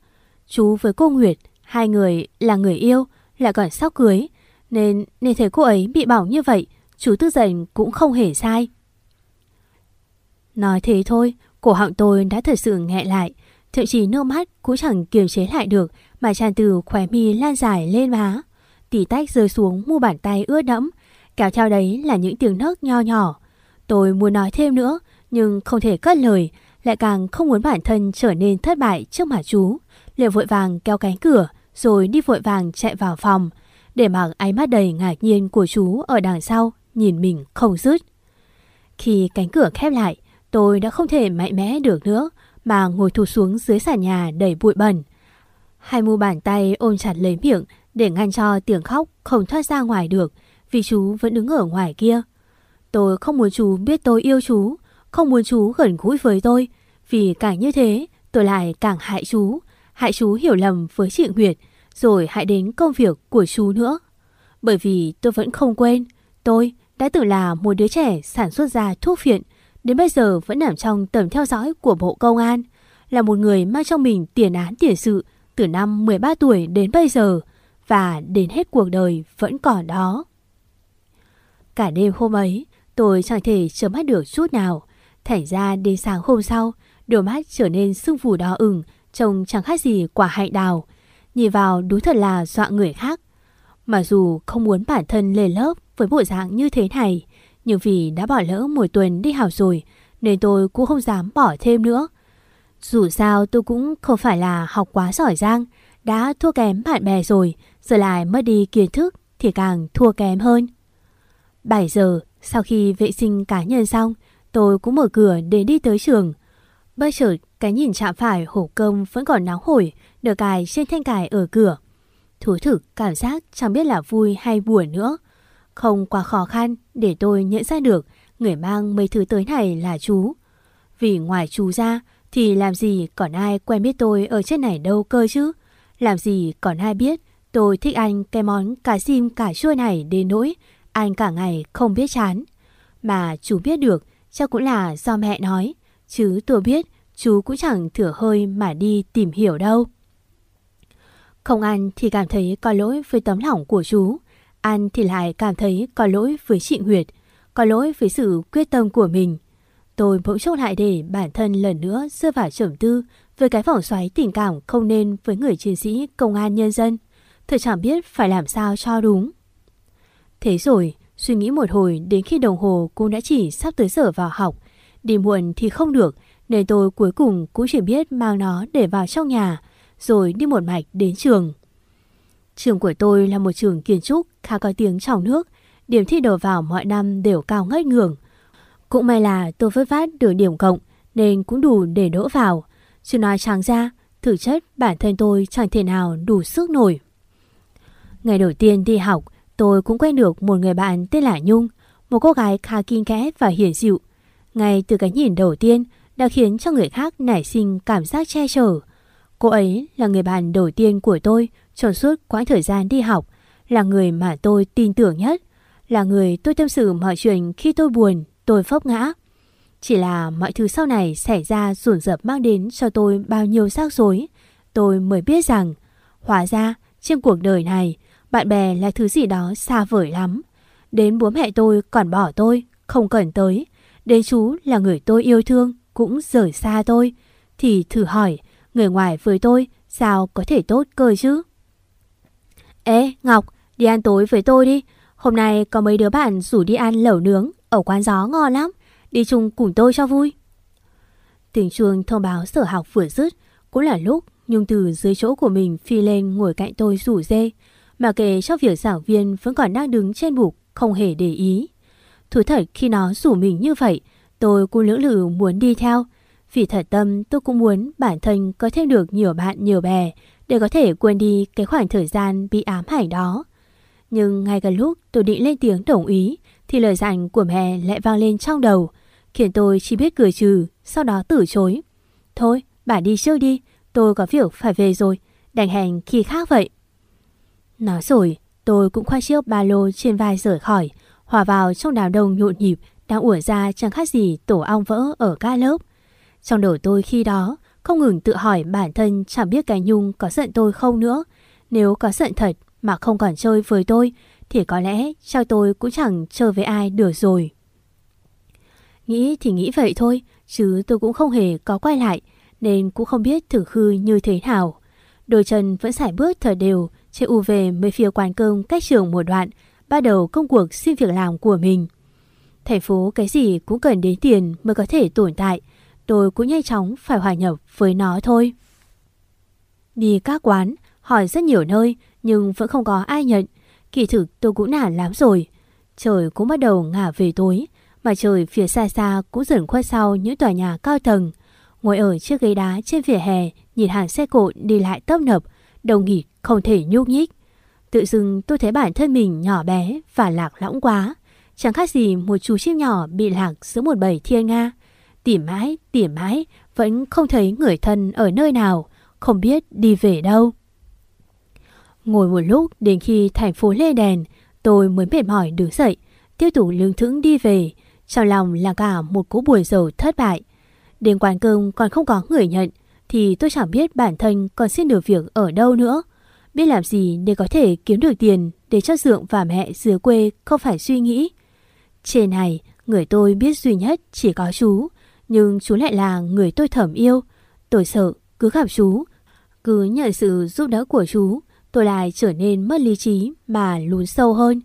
Chú với cô Nguyệt, hai người là người yêu, lại còn sóc cưới. Nên nên thấy cô ấy bị bỏng như vậy, chú tư dành cũng không hề sai. Nói thế thôi, cổ họng tôi đã thật sự nghẹ lại. thậm chí nước mắt cũng chẳng kiềm chế lại được mà tràn từ khóe mi lan dài lên má. Tỉ tách rơi xuống mu bàn tay ướt đẫm, kéo theo đấy là những tiếng nấc nho nhỏ. Tôi muốn nói thêm nữa, nhưng không thể cất lời, lại càng không muốn bản thân trở nên thất bại trước mặt chú. Liệu vội vàng kéo cánh cửa, rồi đi vội vàng chạy vào phòng, để mặc ánh mắt đầy ngạc nhiên của chú ở đằng sau nhìn mình không dứt. Khi cánh cửa khép lại, tôi đã không thể mạnh mẽ được nữa mà ngồi thụt xuống dưới sàn nhà đầy bụi bẩn. Hai mu bàn tay ôm chặt lấy miệng để ngăn cho tiếng khóc không thoát ra ngoài được vì chú vẫn đứng ở ngoài kia. Tôi không muốn chú biết tôi yêu chú, không muốn chú gần gũi với tôi vì càng như thế tôi lại càng hại chú, hại chú hiểu lầm với chị Nguyệt rồi hãy đến công việc của chú nữa. Bởi vì tôi vẫn không quên, tôi đã từng là một đứa trẻ sản xuất ra thuốc phiện, đến bây giờ vẫn nằm trong tầm theo dõi của Bộ Công an, là một người mang trong mình tiền án tiền sự từ năm 13 tuổi đến bây giờ và đến hết cuộc đời vẫn còn đó. Cả đêm hôm ấy, tôi chẳng thể chớm mắt được chút nào. Thành ra đến sáng hôm sau, đôi mắt trở nên sưng phù đỏ ửng, trông chẳng khác gì quả hạnh đào. Nhìn vào đúng thật là dọa người khác. Mặc dù không muốn bản thân lên lớp với bộ dạng như thế này, nhưng vì đã bỏ lỡ một tuần đi học rồi, nên tôi cũng không dám bỏ thêm nữa. Dù sao tôi cũng không phải là học quá giỏi giang, đã thua kém bạn bè rồi, giờ lại mất đi kiến thức thì càng thua kém hơn. 7 giờ, sau khi vệ sinh cá nhân xong, tôi cũng mở cửa để đi tới trường. Bất chợt, cái nhìn chạm phải hổ công vẫn còn nóng hổi, được cài trên thanh cài ở cửa. Thú thực cảm giác chẳng biết là vui hay buồn nữa. Không quá khó khăn để tôi nhận ra được người mang mấy thứ tới này là chú. Vì ngoài chú ra thì làm gì còn ai quen biết tôi ở trên này đâu cơ chứ. Làm gì còn ai biết tôi thích anh cái món cà sim cà chua này đến nỗi anh cả ngày không biết chán. Mà chú biết được, chắc cũng là do mẹ nói. Chứ tôi biết chú cũng chẳng thửa hơi mà đi tìm hiểu đâu. Không ăn thì cảm thấy có lỗi với tấm lòng của chú. Ăn thì lại cảm thấy có lỗi với chị Nguyệt. Có lỗi với sự quyết tâm của mình. Tôi bỗng chốc lại để bản thân lần nữa rơi vào trầm tư với cái vòng xoáy tình cảm không nên với người chiến sĩ công an nhân dân. Thật chẳng biết phải làm sao cho đúng. Thế rồi, suy nghĩ một hồi đến khi đồng hồ cũng đã chỉ sắp tới giờ vào học. Đi muộn thì không được, nên tôi cuối cùng cũng chỉ biết mang nó để vào trong nhà, rồi đi một mạch đến trường. Trường của tôi là một trường kiến trúc khá có tiếng trong nước, điểm thi đầu vào mọi năm đều cao ngất ngưỡng. Cũng may là tôi vớt vát được điểm cộng nên cũng đủ để đỗ vào. Chứ nói trắng ra, thực chất bản thân tôi chẳng thể nào đủ sức nổi. Ngày đầu tiên đi học, tôi cũng quen được một người bạn tên là Nhung, một cô gái khá kinh kẽ và hiền dịu. Ngay từ cái nhìn đầu tiên đã khiến cho người khác nảy sinh cảm giác che chở. Cô ấy là người bạn đầu tiên của tôi trong suốt quãng thời gian đi học, là người mà tôi tin tưởng nhất, là người tôi tâm sự mọi chuyện khi tôi buồn, tôi phốc ngã. Chỉ là mọi thứ sau này xảy ra rủn rập mang đến cho tôi bao nhiêu rắc rối, tôi mới biết rằng, hóa ra trên cuộc đời này, bạn bè là thứ gì đó xa vời lắm. Đến bố mẹ tôi còn bỏ tôi, không cần tới. Đến chú là người tôi yêu thương, cũng rời xa tôi. Thì thử hỏi, người ngoài với tôi sao có thể tốt cơ chứ? Ê, Ngọc, đi ăn tối với tôi đi. Hôm nay có mấy đứa bạn rủ đi ăn lẩu nướng ở quán gió ngon lắm. Đi chung cùng tôi cho vui. Tiếng chuông thông báo sở học vừa dứt, cũng là lúc Nhung từ dưới chỗ của mình phi lên ngồi cạnh tôi rủ dê. Mà kể cho việc giảng viên vẫn còn đang đứng trên bục, không hề để ý. Thú thật khi nó rủ mình như vậy, tôi cũng lưỡng lự muốn đi theo. Vì thật tâm tôi cũng muốn bản thân có thêm được nhiều bạn nhiều bè để có thể quên đi cái khoảng thời gian bị ám ảnh đó. Nhưng ngay gần lúc tôi định lên tiếng đồng ý thì lời dặn của mẹ lại vang lên trong đầu, khiến tôi chỉ biết cười trừ, sau đó từ chối. Thôi, bà đi trước đi, tôi có việc phải về rồi, đành hẹn khi khác vậy. Nói rồi, tôi cũng khoai chiếc ba lô trên vai rời khỏi, hòa vào trong đám đông nhộn nhịp đang ủa ra chẳng khác gì tổ ong vỡ ở các lớp. Trong đầu tôi khi đó, không ngừng tự hỏi bản thân chẳng biết cái Nhung có giận tôi không nữa. Nếu có giận thật mà không còn chơi với tôi, thì có lẽ sao tôi cũng chẳng chơi với ai được rồi. Nghĩ thì nghĩ vậy thôi, chứ tôi cũng không hề có quay lại, nên cũng không biết thử khư như thế nào. Đôi chân vẫn sải bước thở đều, chạy u về mấy phía quán cơm cách trường một đoạn, bắt đầu công cuộc xin việc làm của mình. Thành phố cái gì cũng cần đến tiền mới có thể tồn tại, tôi cũng nhanh chóng phải hòa nhập với nó thôi. Đi các quán, hỏi rất nhiều nơi nhưng vẫn không có ai nhận. Kỳ thực tôi cũng nản lắm rồi. Trời cũng bắt đầu ngả về tối, mà trời phía xa xa cũng dần khuất sau những tòa nhà cao tầng. Ngồi ở chiếc ghế đá trên vỉa hè, nhìn hàng xe cộ đi lại tấp nập, đồng nghịt không thể nhúc nhích. Tự dưng tôi thấy bản thân mình nhỏ bé và lạc lõng quá. Chẳng khác gì một chú chim nhỏ bị lạc giữa một bầy thiên nga. Tìm mãi, tìm mãi, vẫn không thấy người thân ở nơi nào, không biết đi về đâu. Ngồi một lúc đến khi thành phố lê đèn, tôi mới mệt mỏi đứng dậy, tiếp tục lương thững đi về. Trong lòng là cả một cú buổi dầu thất bại. Đến quán cơm còn không có người nhận, thì tôi chẳng biết bản thân còn xin được việc ở đâu nữa. Biết làm gì để có thể kiếm được tiền để cho Dượng và mẹ dưới quê không phải suy nghĩ. Trên này, người tôi biết duy nhất chỉ có chú, nhưng chú lại là người tôi thẩm yêu. Tôi sợ cứ gặp chú, cứ nhận sự giúp đỡ của chú, tôi lại trở nên mất lý trí mà lún sâu hơn.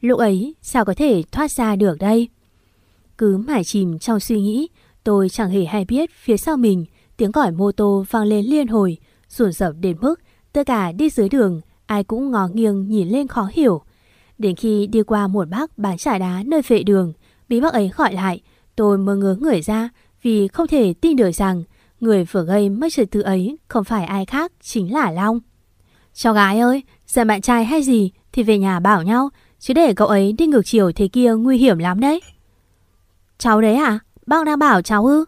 Lúc ấy sao có thể thoát ra được đây? Cứ mải chìm trong suy nghĩ, tôi chẳng hề hay biết phía sau mình tiếng còi mô tô vang lên liên hồi, rủn rập đến mức tất cả đi dưới đường, ai cũng ngó nghiêng nhìn lên khó hiểu. Đến khi đi qua một bác bán trà đá nơi vệ đường, Bí bác ấy gọi lại, tôi mơ ngớ người ra vì không thể tin được rằng người vừa gây mất trật tự ấy không phải ai khác chính là Long. Cháu gái ơi, giờ bạn trai hay gì thì về nhà bảo nhau, chứ để cậu ấy đi ngược chiều thế kia nguy hiểm lắm đấy. Cháu đấy à? Bác đang bảo cháu ư?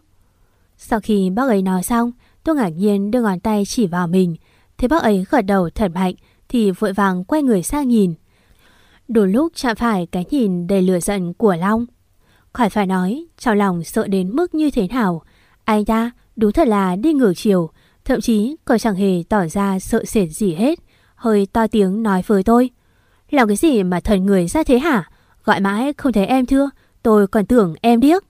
Sau khi bác ấy nói xong, tôi ngạc nhiên đưa ngón tay chỉ vào mình. Thấy bác ấy gật đầu thật mạnh thì vội vàng quay người sang nhìn. Đủ lúc chạm phải cái nhìn đầy lửa giận của Long. Khỏi phải nói, trong lòng sợ đến mức như thế nào. Anh ta đúng thật là đi ngược chiều, thậm chí còn chẳng hề tỏ ra sợ sệt gì hết. Hơi to tiếng nói với tôi. Làm cái gì mà thần người ra thế hả? Gọi mãi không thấy em thưa, tôi còn tưởng em điếc.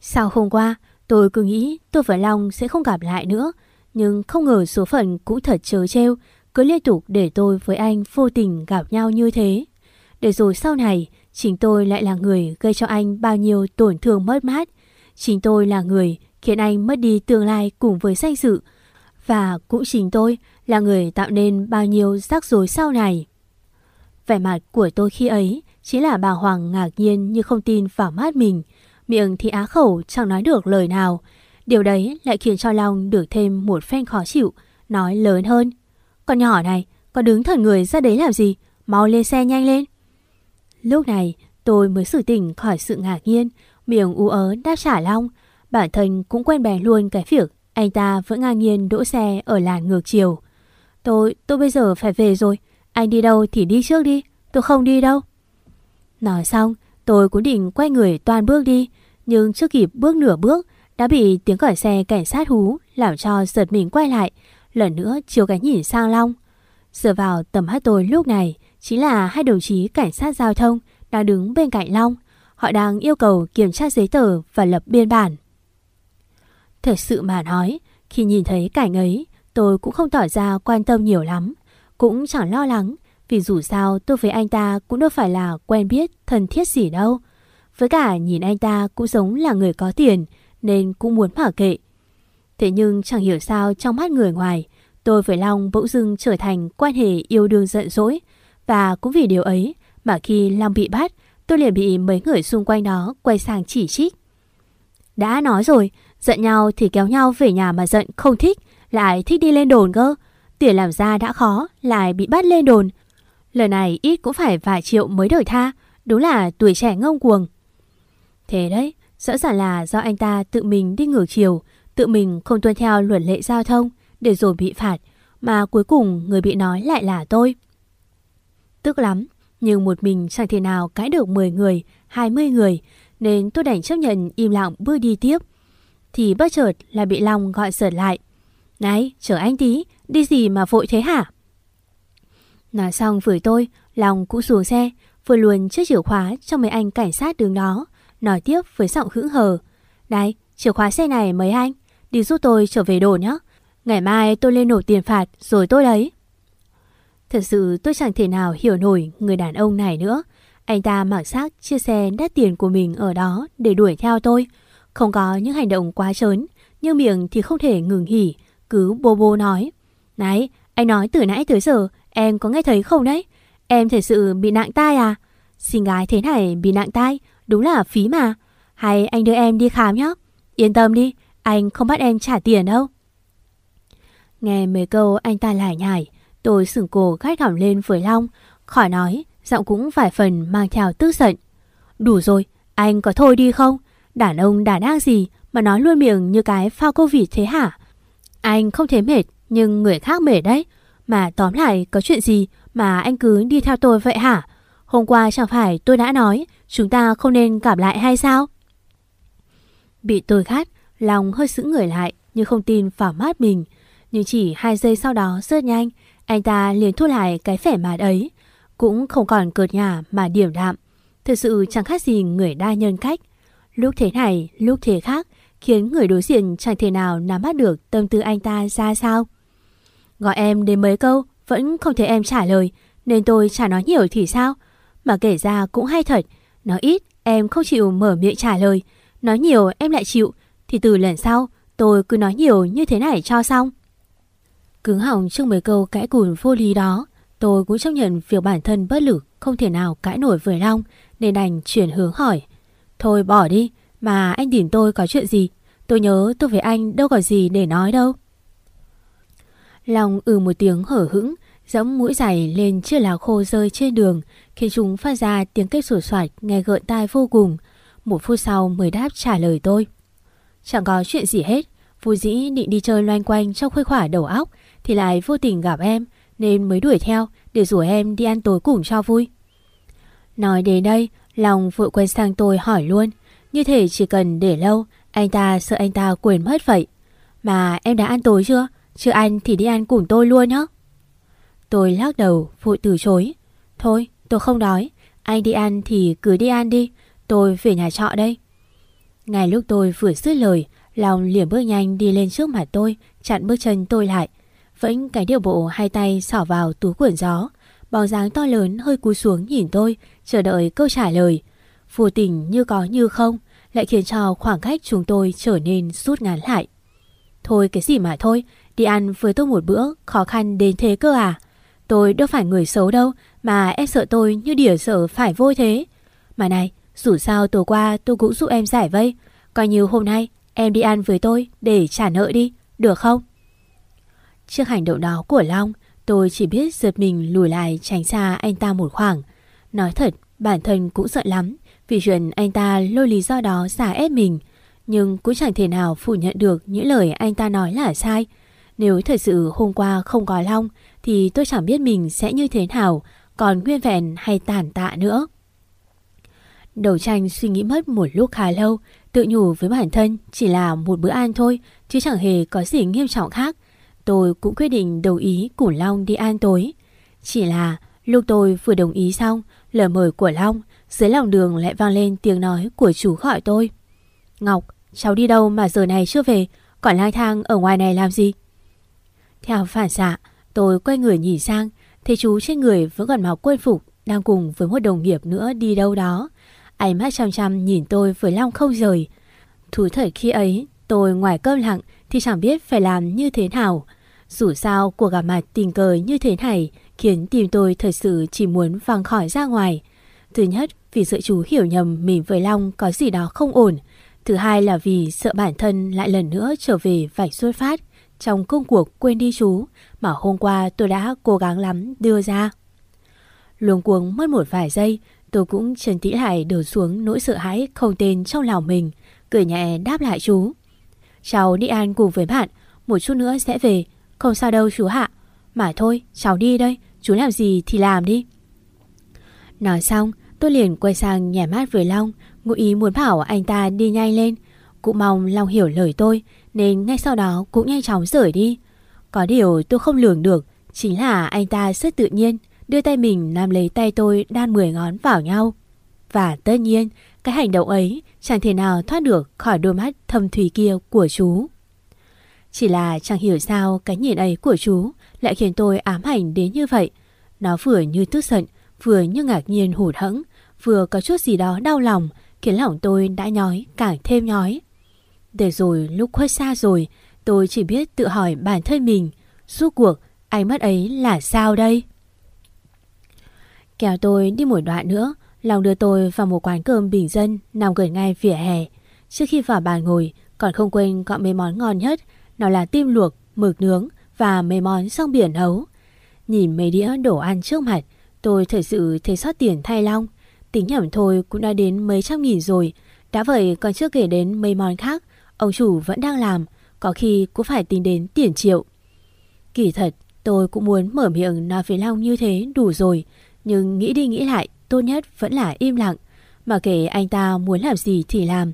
Sau hôm qua, tôi cứ nghĩ tôi và Long sẽ không gặp lại nữa. Nhưng không ngờ số phận cũng thật trớ trêu, cứ liên tục để tôi với anh vô tình gặp nhau như thế. Để rồi sau này, chính tôi lại là người gây cho anh bao nhiêu tổn thương mất mát. Chính tôi là người khiến anh mất đi tương lai cùng với danh dự. Và cũng chính tôi là người tạo nên bao nhiêu rắc rối sau này. Vẻ mặt của tôi khi ấy chính là bà Hoàng ngạc nhiên như không tin vào mắt mình miệng thì á khẩu chẳng nói được lời nào. Điều đấy lại khiến cho Long được thêm một phen khó chịu, nói lớn hơn. Con nhỏ này, con đứng thần người ra đấy làm gì? Mau lên xe nhanh lên. Lúc này, tôi mới xử tỉnh khỏi sự ngạc nhiên, miệng ú ớ đáp trả Long. Bản thân cũng quen bè luôn cái việc anh ta vẫn ngang nhiên đỗ xe ở làn ngược chiều. Tôi, tôi bây giờ phải về rồi. Anh đi đâu thì đi trước đi, tôi không đi đâu. Nói xong, Tôi cũng định quay người toàn bước đi, nhưng chưa kịp bước nửa bước đã bị tiếng còi xe cảnh sát hú làm cho giật mình quay lại, lần nữa chiếu cái nhìn sang Long. Dựa vào tầm mắt tôi lúc này chính là hai đồng chí cảnh sát giao thông đang đứng bên cạnh Long. Họ đang yêu cầu kiểm tra giấy tờ và lập biên bản. Thật sự mà nói, khi nhìn thấy cảnh ấy, tôi cũng không tỏ ra quan tâm nhiều lắm. Cũng chẳng lo lắng vì dù sao tôi với anh ta cũng đâu phải là quen biết, thân thiết gì đâu. Với cả nhìn anh ta cũng giống là người có tiền nên cũng muốn mở kệ. Thế nhưng chẳng hiểu sao trong mắt người ngoài, tôi với Long bỗng dưng trở thành quan hệ yêu đương giận dỗi. Và cũng vì điều ấy mà khi Long bị bắt, tôi liền bị mấy người xung quanh đó quay sang chỉ trích. Đã nói rồi, giận nhau thì kéo nhau về nhà mà giận không thích, lại thích đi lên đồn cơ. Tiền làm ra đã khó, lại bị bắt lên đồn, Lần này ít cũng phải vài triệu mới đổi tha Đúng là tuổi trẻ ngông cuồng Thế đấy Rõ ràng là do anh ta tự mình đi ngược chiều Tự mình không tuân theo luật lệ giao thông Để rồi bị phạt Mà cuối cùng người bị nói lại là tôi Tức lắm Nhưng một mình chẳng thể nào cãi được 10 người 20 người Nên tôi đành chấp nhận im lặng bước đi tiếp Thì bất chợt là bị Long gọi sợt lại Này chờ anh tí Đi gì mà vội thế hả Nói xong với tôi, lòng cũng xuống xe, vừa luôn chiếc chìa khóa cho mấy anh cảnh sát đường đó, nói tiếp với giọng hững hờ. Này, chìa khóa xe này mấy anh? đi giúp tôi trở về đồ nhé. Ngày mai tôi lên nộp tiền phạt rồi tôi đấy. Thật sự tôi chẳng thể nào hiểu nổi người đàn ông này nữa. Anh ta mặc xác chia sẻ đắt tiền của mình ở đó để đuổi theo tôi. Không có những hành động quá trớn, nhưng miệng thì không thể ngừng hỉ, cứ bô bô nói. Này, anh nói từ nãy tới giờ, em có nghe thấy không đấy? Em thật sự bị nặng tai à? Xin gái thế này bị nặng tai, đúng là phí mà. Hay anh đưa em đi khám nhé. Yên tâm đi, anh không bắt em trả tiền đâu. Nghe mấy câu anh ta lại nhải, tôi sửng cổ gắt gỏng lên với Long. Khỏi nói, giọng cũng vài phần mang theo tức giận. Đủ rồi, anh có thôi đi không? Đàn ông đàn ác gì mà nói luôn miệng như cái phao câu vịt thế hả? Anh không thấy mệt, nhưng người khác mệt đấy. Mà tóm lại có chuyện gì mà anh cứ đi theo tôi vậy hả? Hôm qua chẳng phải tôi đã nói chúng ta không nên gặp lại hay sao? Bị tôi khát, lòng hơi sững người lại nhưng không tin vào mắt mình. Nhưng chỉ hai giây sau đó rất nhanh, anh ta liền thu lại cái vẻ mặt ấy. Cũng không còn cợt nhà mà điểm đạm. thực sự chẳng khác gì người đa nhân cách. Lúc thế này, lúc thế khác, khiến người đối diện chẳng thể nào nắm bắt được tâm tư anh ta ra sao. Gọi em đến mấy câu, vẫn không thấy em trả lời, nên tôi chả nói nhiều thì sao. Mà kể ra cũng hay thật, nói ít em không chịu mở miệng trả lời, nói nhiều em lại chịu, thì từ lần sau tôi cứ nói nhiều như thế này cho xong. Cứng hỏng trước mấy câu cãi cùn vô lý đó, tôi cũng chấp nhận việc bản thân bất lực không thể nào cãi nổi với Long nên đành chuyển hướng hỏi. Thôi bỏ đi, mà anh tìm tôi có chuyện gì? Tôi nhớ tôi với anh đâu có gì để nói đâu. Long ừ một tiếng hở hững, dẫm mũi giày lên chiếc lá khô rơi trên đường, khiến chúng phát ra tiếng kết sổ soạt nghe gợn tai vô cùng. Một phút sau mới đáp trả lời tôi. Chẳng có chuyện gì hết, Vui dĩ định đi chơi loanh quanh trong khuây khỏa đầu óc thì lại vô tình gặp em nên mới đuổi theo để rủ em đi ăn tối cùng cho vui. Nói đến đây, lòng vội quay sang tôi hỏi luôn. Như thể chỉ cần để lâu, anh ta sợ anh ta quên mất vậy. Mà em đã ăn tối chưa? Chưa ăn thì đi ăn cùng tôi luôn nhé. Tôi lắc đầu, vội từ chối. Thôi, tôi không đói. Anh đi ăn thì cứ đi ăn đi. Tôi về nhà trọ đây. Ngay lúc tôi vừa dứt lời, lòng liền bước nhanh đi lên trước mặt tôi, chặn bước chân tôi lại. Vẫn cái điều bộ hai tay xỏ vào túi quần gió. Bóng dáng to lớn hơi cúi xuống nhìn tôi, chờ đợi câu trả lời. Vô tình như có như không, lại khiến cho khoảng cách chúng tôi trở nên rút ngắn lại. Thôi cái gì mà thôi, đi ăn với tôi một bữa, khó khăn đến thế cơ à? Tôi đâu phải người xấu đâu, mà em sợ tôi như đỉa sợ phải vôi thế. Mà này, dù sao tối qua tôi cũng giúp em giải vây, coi như hôm nay em đi ăn với tôi để trả nợ đi, được không? Trước hành động đó của Long, tôi chỉ biết giật mình lùi lại tránh xa anh ta một khoảng. Nói thật, bản thân cũng sợ lắm vì chuyện anh ta lôi lý do đó xả ép mình. Nhưng cũng chẳng thể nào phủ nhận được những lời anh ta nói là sai. Nếu thật sự hôm qua không có Long thì tôi chẳng biết mình sẽ như thế nào, còn nguyên vẹn hay tàn tạ nữa. Đầu tranh suy nghĩ mất một lúc khá lâu, tự nhủ với bản thân chỉ là một bữa ăn thôi, chứ chẳng hề có gì nghiêm trọng khác. Tôi cũng quyết định đồng ý củ Long đi ăn tối. Chỉ là lúc tôi vừa đồng ý xong, lời mời của Long, dưới lòng đường lại vang lên tiếng nói của chú gọi tôi. Ngọc, cháu đi đâu mà giờ này chưa về, còn lang thang ở ngoài này làm gì? Theo phản xạ, tôi quay người nhìn sang, thấy chú trên người vẫn còn mặc quân phục, đang cùng với một đồng nghiệp nữa đi đâu đó. Ánh mắt chăm chăm nhìn tôi với Long không rời. Thú thời khi ấy, tôi ngoài cơm lặng thì chẳng biết phải làm như thế nào. Dù sao cuộc gặp mặt tình cờ như thế này khiến tim tôi thật sự chỉ muốn văng khỏi ra ngoài. Thứ nhất vì sợ chú hiểu nhầm mình với Long có gì đó không ổn. Thứ hai là vì sợ bản thân lại lần nữa trở về vạch xuất phát trong công cuộc quên đi chú mà hôm qua tôi đã cố gắng lắm đưa ra. Luồng cuống mất một vài giây Tôi cũng trần tĩ lại đổ xuống nỗi sợ hãi không tên trong lòng mình, cười nhẹ đáp lại chú. Cháu đi ăn cùng với bạn, một chút nữa sẽ về, không sao đâu chú hạ. Mà thôi, cháu đi đây, chú làm gì thì làm đi. Nói xong, tôi liền quay sang nhảy mát với Long, ngụ ý muốn bảo anh ta đi nhanh lên. Cũng mong Long hiểu lời tôi, nên ngay sau đó cũng nhanh chóng rời đi. Có điều tôi không lường được, chính là anh ta rất tự nhiên, đưa tay mình nắm lấy tay tôi đan mười ngón vào nhau. Và tất nhiên, cái hành động ấy chẳng thể nào thoát được khỏi đôi mắt thâm thủy kia của chú. Chỉ là chẳng hiểu sao cái nhìn ấy của chú lại khiến tôi ám ảnh đến như vậy. Nó vừa như tức giận, vừa như ngạc nhiên hụt hẫng, vừa có chút gì đó đau lòng, khiến lòng tôi đã nhói, càng thêm nhói. Để rồi lúc khuất xa rồi, tôi chỉ biết tự hỏi bản thân mình, suốt cuộc ánh mắt ấy là sao đây? Kéo tôi đi một đoạn nữa, Long đưa tôi vào một quán cơm bình dân nằm gần ngay vỉa hè. Trước khi vào bàn ngồi, còn không quên gọi mấy món ngon nhất, nó là tim luộc, mực nướng và mấy món song biển hấu. Nhìn mấy đĩa đồ ăn trước mặt, tôi thật sự thấy xót tiền thay Long. Tính nhẩm thôi cũng đã đến mấy trăm nghìn rồi. Đã vậy còn chưa kể đến mấy món khác, ông chủ vẫn đang làm, có khi cũng phải tính đến tiền triệu. Kỳ thật, tôi cũng muốn mở miệng nói với Long như thế đủ rồi, nhưng nghĩ đi nghĩ lại, tốt nhất vẫn là im lặng, mà kể anh ta muốn làm gì thì làm.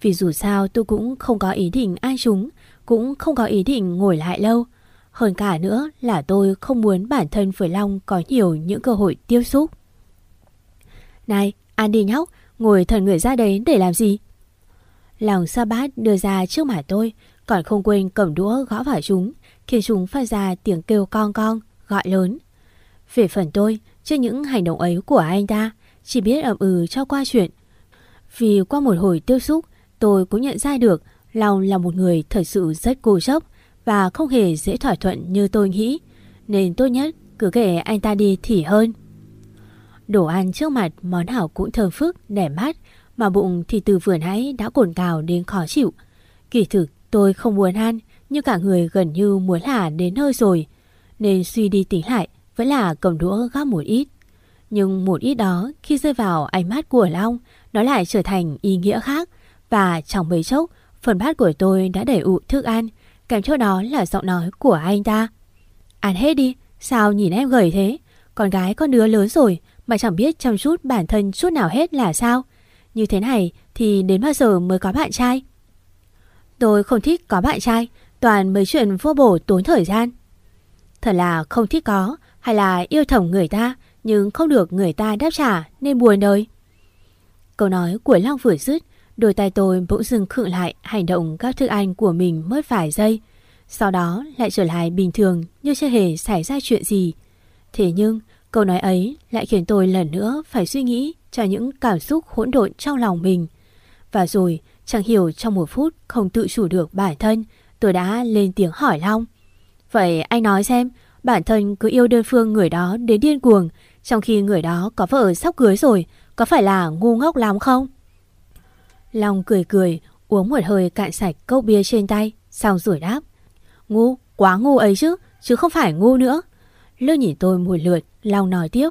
Vì dù sao tôi cũng không có ý định ai chúng, cũng không có ý định ngồi lại lâu. Hơn cả nữa là tôi không muốn bản thân với Long có nhiều những cơ hội tiếp xúc. Này, ăn đi nhóc, ngồi thần người ra đấy để làm gì? Lòng sa bát đưa ra trước mặt tôi, còn không quên cầm đũa gõ vào chúng, khiến chúng phát ra tiếng kêu con con, gọi lớn. Về phần tôi, trước những hành động ấy của anh ta, chỉ biết ậm ừ cho qua chuyện. Vì qua một hồi tiếp xúc, tôi cũng nhận ra được Long là một người thật sự rất cô chấp và không hề dễ thỏa thuận như tôi nghĩ, nên tốt nhất cứ kể anh ta đi thì hơn. Đồ ăn trước mặt món hảo cũng thơm phức, đẹp mắt, mà bụng thì từ vừa nãy đã cồn cào đến khó chịu. Kỳ thực tôi không muốn ăn, nhưng cả người gần như muốn là đến nơi rồi, nên suy đi tính lại vẫn là cầm đũa gắp một ít. Nhưng một ít đó khi rơi vào ánh mắt của Long, nó lại trở thành ý nghĩa khác và trong mấy chốc, phần bát của tôi đã đầy ụ thức ăn, kèm theo đó là giọng nói của anh ta. Ăn hết đi, sao nhìn em gầy thế? Con gái con đứa lớn rồi mà chẳng biết chăm chút bản thân chút nào hết là sao? Như thế này thì đến bao giờ mới có bạn trai? Tôi không thích có bạn trai, toàn mấy chuyện vô bổ tốn thời gian. Thật là không thích có, hay là yêu thầm người ta nhưng không được người ta đáp trả nên buồn đời. Câu nói của Long vừa dứt, đôi tay tôi bỗng dừng khựng lại hành động các thức anh của mình mất vài giây. Sau đó lại trở lại bình thường như chưa hề xảy ra chuyện gì. Thế nhưng câu nói ấy lại khiến tôi lần nữa phải suy nghĩ cho những cảm xúc hỗn độn trong lòng mình. Và rồi chẳng hiểu trong một phút không tự chủ được bản thân tôi đã lên tiếng hỏi Long. Vậy anh nói xem bản thân cứ yêu đơn phương người đó đến điên cuồng trong khi người đó có vợ sắp cưới rồi có phải là ngu ngốc lắm không? Long cười cười uống một hơi cạn sạch cốc bia trên tay xong rồi đáp. Ngu, quá ngu ấy chứ, chứ không phải ngu nữa. Lương nhìn tôi một lượt, Long nói tiếp.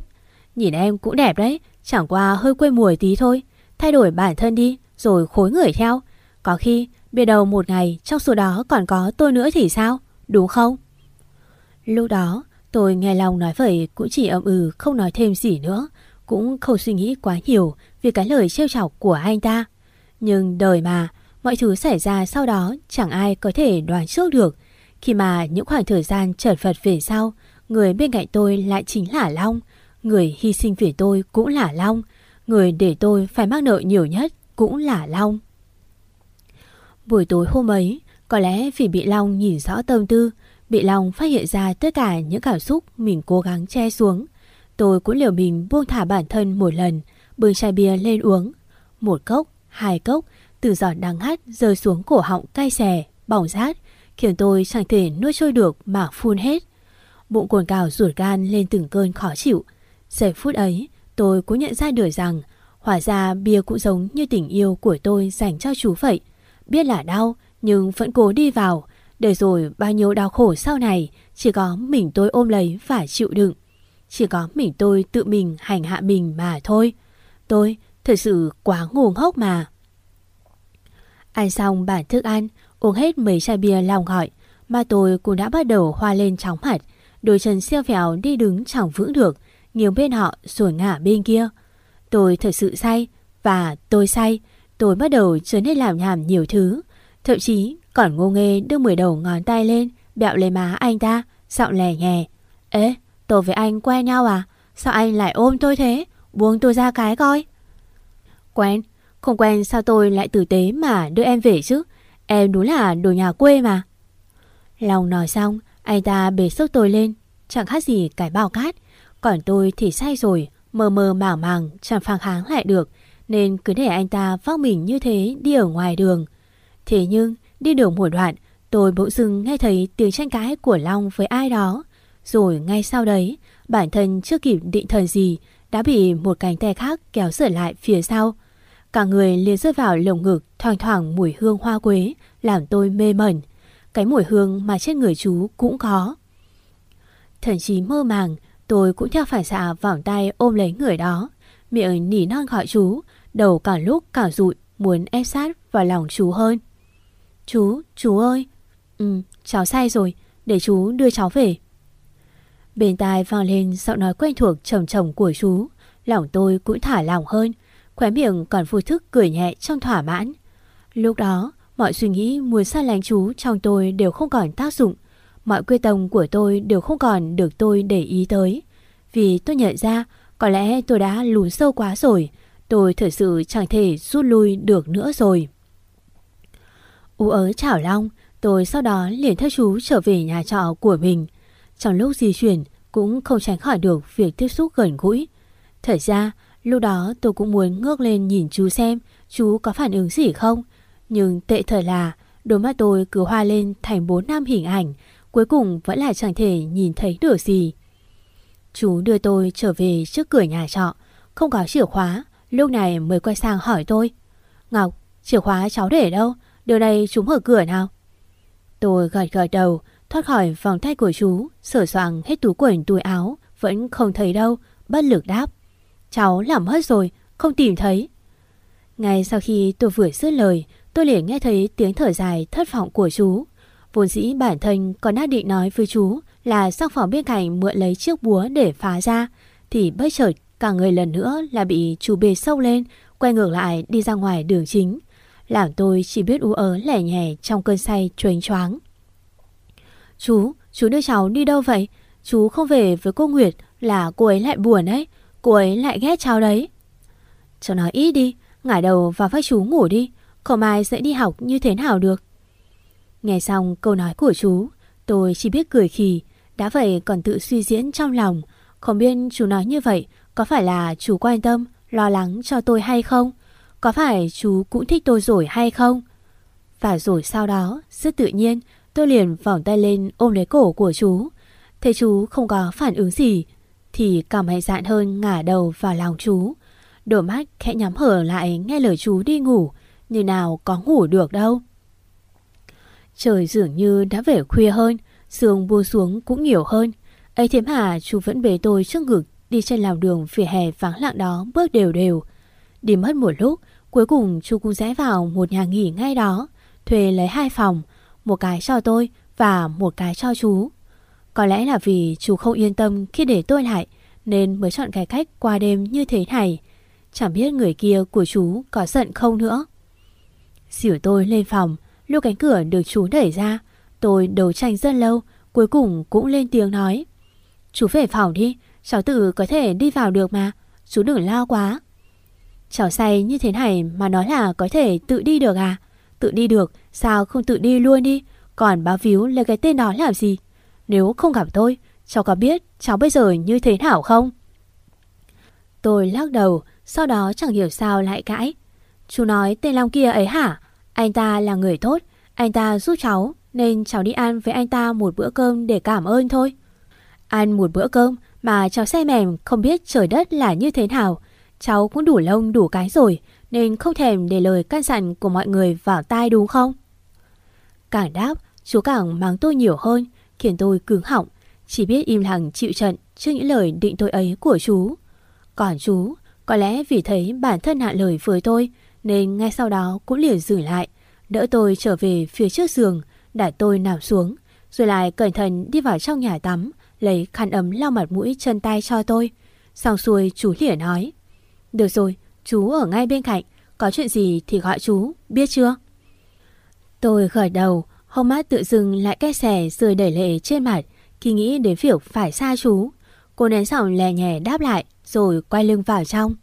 Nhìn em cũng đẹp đấy, chẳng qua hơi quê mùi tí thôi. Thay đổi bản thân đi, rồi khối người theo. Có khi, biết đầu một ngày trong số đó còn có tôi nữa thì sao, đúng không? Lúc đó, tôi nghe Long nói vậy cũng chỉ ậm ừ không nói thêm gì nữa. Cũng không suy nghĩ quá nhiều vì cái lời trêu chọc của anh ta. Nhưng đời mà, mọi thứ xảy ra sau đó chẳng ai có thể đoán trước được. Khi mà những khoảng thời gian trở vật về sau, người bên cạnh tôi lại chính là Long. Người hy sinh vì tôi cũng là Long. Người để tôi phải mắc nợ nhiều nhất cũng là Long. Buổi tối hôm ấy, có lẽ vì bị Long nhìn rõ tâm tư, bị Long phát hiện ra tất cả những cảm xúc mình cố gắng che xuống. Tôi cũng liều mình buông thả bản thân một lần, bưng chai bia lên uống. Một cốc, hai cốc, từ giọt đắng hắt rơi xuống cổ họng cay xè, bỏng rát, khiến tôi chẳng thể nuốt trôi được mà phun hết. Bụng cồn cào ruột gan lên từng cơn khó chịu. Giây phút ấy, tôi cũng nhận ra được rằng Hóa ra bia cũng giống như tình yêu của tôi dành cho chú vậy. Biết là đau nhưng vẫn cố đi vào. Để rồi bao nhiêu đau khổ sau này chỉ có mình tôi ôm lấy và chịu đựng. Chỉ có mình tôi tự mình hành hạ mình mà thôi. Tôi thật sự quá ngu ngốc mà. Ăn xong bản thức ăn, uống hết mấy chai bia lòng gọi, mà tôi cũng đã bắt đầu hoa lên chóng mặt. Đôi chân siêu phèo đi đứng chẳng vững được, nghiêng bên họ rồi ngả bên kia. Tôi thật sự say và tôi say. Tôi bắt đầu trở nên làm nhảm nhiều thứ. Thậm chí còn ngô nghê đưa mười đầu ngón tay lên, bẹo lấy má anh ta, giọng lè nhè. Ê, tôi với anh quen nhau à? Sao anh lại ôm tôi thế? Buông tôi ra cái coi. Quen, không quen sao tôi lại tử tế mà đưa em về chứ? Em đúng là đồ nhà quê mà. lòng nói xong, anh ta bế sức tôi lên, chẳng khác gì cái bao cát. Còn tôi thì sai rồi, mơ mơ màng màng, chẳng phản kháng lại được, nên cứ để anh ta vác mình như thế đi ở ngoài đường. Thế nhưng, đi đường một đoạn, tôi bỗng dưng nghe thấy tiếng tranh cãi của Long với ai đó. Rồi ngay sau đấy, bản thân chưa kịp định thần gì, đã bị một cánh tay khác kéo trở lại phía sau. Cả người liền rơi vào lồng ngực thoang thoảng mùi hương hoa quế, làm tôi mê mẩn. Cái mùi hương mà trên người chú cũng có. Thần chí mơ màng, tôi cũng theo phản xạ vòng tay ôm lấy người đó. Miệng nỉ non gọi chú, đầu cả lúc cả rụi, muốn ép sát vào lòng chú hơn. Chú, chú ơi. Ừ, cháu sai rồi, để chú đưa cháu về. Bên tai vang lên giọng nói quen thuộc trầm trầm của chú. Lòng tôi cũng thả lòng hơn, khóe miệng còn vui thức cười nhẹ trong thỏa mãn. Lúc đó, mọi suy nghĩ muốn xa lánh chú trong tôi đều không còn tác dụng. Mọi quyết tâm của tôi đều không còn được tôi để ý tới. Vì tôi nhận ra có lẽ tôi đã lún sâu quá rồi. Tôi thật sự chẳng thể rút lui được nữa rồi. Ú ớ chảo long, tôi sau đó liền theo chú trở về nhà trọ của mình. Trong lúc di chuyển cũng không tránh khỏi được việc tiếp xúc gần gũi. Thật ra, lúc đó tôi cũng muốn ngước lên nhìn chú xem chú có phản ứng gì không. Nhưng tệ thời là đôi mắt tôi cứ hoa lên thành bốn năm hình ảnh, cuối cùng vẫn là chẳng thể nhìn thấy được gì. Chú đưa tôi trở về trước cửa nhà trọ, không có chìa khóa, lúc này mới quay sang hỏi tôi. Ngọc, chìa khóa cháu để đâu? Điều này chú mở cửa nào? Tôi gật gật đầu, thoát khỏi vòng tay của chú, sửa soạn hết túi quần túi áo, vẫn không thấy đâu, bất lực đáp. Cháu làm hết rồi, không tìm thấy. Ngay sau khi tôi vừa dứt lời, tôi liền nghe thấy tiếng thở dài thất vọng của chú. Vốn dĩ bản thân còn đã định nói với chú là sang phòng bên cạnh mượn lấy chiếc búa để phá ra, thì bất chợt cả người lần nữa là bị chú bê sâu lên, quay ngược lại đi ra ngoài đường chính. Làm tôi chỉ biết ú ớ lẻ nhẻ trong cơn say choáng choáng. Chú, chú đưa cháu đi đâu vậy? Chú không về với cô Nguyệt là cô ấy lại buồn đấy. Cô ấy lại ghét cháu đấy. Cháu nói ít đi, ngải đầu vào vai chú ngủ đi. Không ai sẽ đi học như thế nào được. Nghe xong câu nói của chú, tôi chỉ biết cười khì. Đã vậy còn tự suy diễn trong lòng. Không biết chú nói như vậy có phải là chú quan tâm, lo lắng cho tôi hay không? Có phải chú cũng thích tôi rồi hay không? Và rồi sau đó, rất tự nhiên, tôi liền vòng tay lên ôm lấy cổ của chú. Thấy chú không có phản ứng gì, thì cảm mạnh dạn hơn ngả đầu vào lòng chú. Đôi mắt khẽ nhắm hở lại nghe lời chú đi ngủ, như nào có ngủ được đâu. Trời dường như đã về khuya hơn, sương buông xuống cũng nhiều hơn. ấy thế mà chú vẫn bế tôi trước ngực đi trên lòng đường phía hè vắng lặng đó bước đều đều. Đi mất một lúc, cuối cùng chú cũng rẽ vào một nhà nghỉ ngay đó, thuê lấy hai phòng, một cái cho tôi và một cái cho chú. Có lẽ là vì chú không yên tâm khi để tôi lại nên mới chọn cái cách qua đêm như thế này. Chẳng biết người kia của chú có giận không nữa. Xỉu tôi lên phòng, lúc cánh cửa được chú đẩy ra, tôi đấu tranh rất lâu, cuối cùng cũng lên tiếng nói. Chú về phòng đi, cháu tự có thể đi vào được mà, chú đừng lo quá. Cháu say như thế này mà nói là có thể tự đi được à? Tự đi được, sao không tự đi luôn đi? Còn báo víu lấy cái tên đó làm gì? Nếu không gặp tôi, cháu có biết cháu bây giờ như thế nào không? Tôi lắc đầu, sau đó chẳng hiểu sao lại cãi. Chú nói tên Long kia ấy hả? Anh ta là người tốt, anh ta giúp cháu, nên cháu đi ăn với anh ta một bữa cơm để cảm ơn thôi. Ăn một bữa cơm mà cháu say mềm không biết trời đất là như thế nào. Cháu cũng đủ lông đủ cái rồi, nên không thèm để lời căn dặn của mọi người vào tai đúng không? Càng đáp, chú càng mắng tôi nhiều hơn, khiến tôi cứng họng, chỉ biết im lặng chịu trận trước những lời định tội ấy của chú. Còn chú, có lẽ vì thấy bản thân hạ lời với tôi, nên ngay sau đó cũng liền dừng lại, đỡ tôi trở về phía trước giường, đặt tôi nằm xuống, rồi lại cẩn thận đi vào trong nhà tắm, lấy khăn ấm lau mặt mũi chân tay cho tôi. Xong xuôi chú liền nói, được rồi, chú ở ngay bên cạnh, có chuyện gì thì gọi chú, biết chưa? Tôi gật đầu, hông mắt tự dưng lại cái xẻ rơi đẩy lệ trên mặt khi nghĩ đến việc phải xa chú. Cô nén giọng lè nhẹ đáp lại rồi quay lưng vào trong.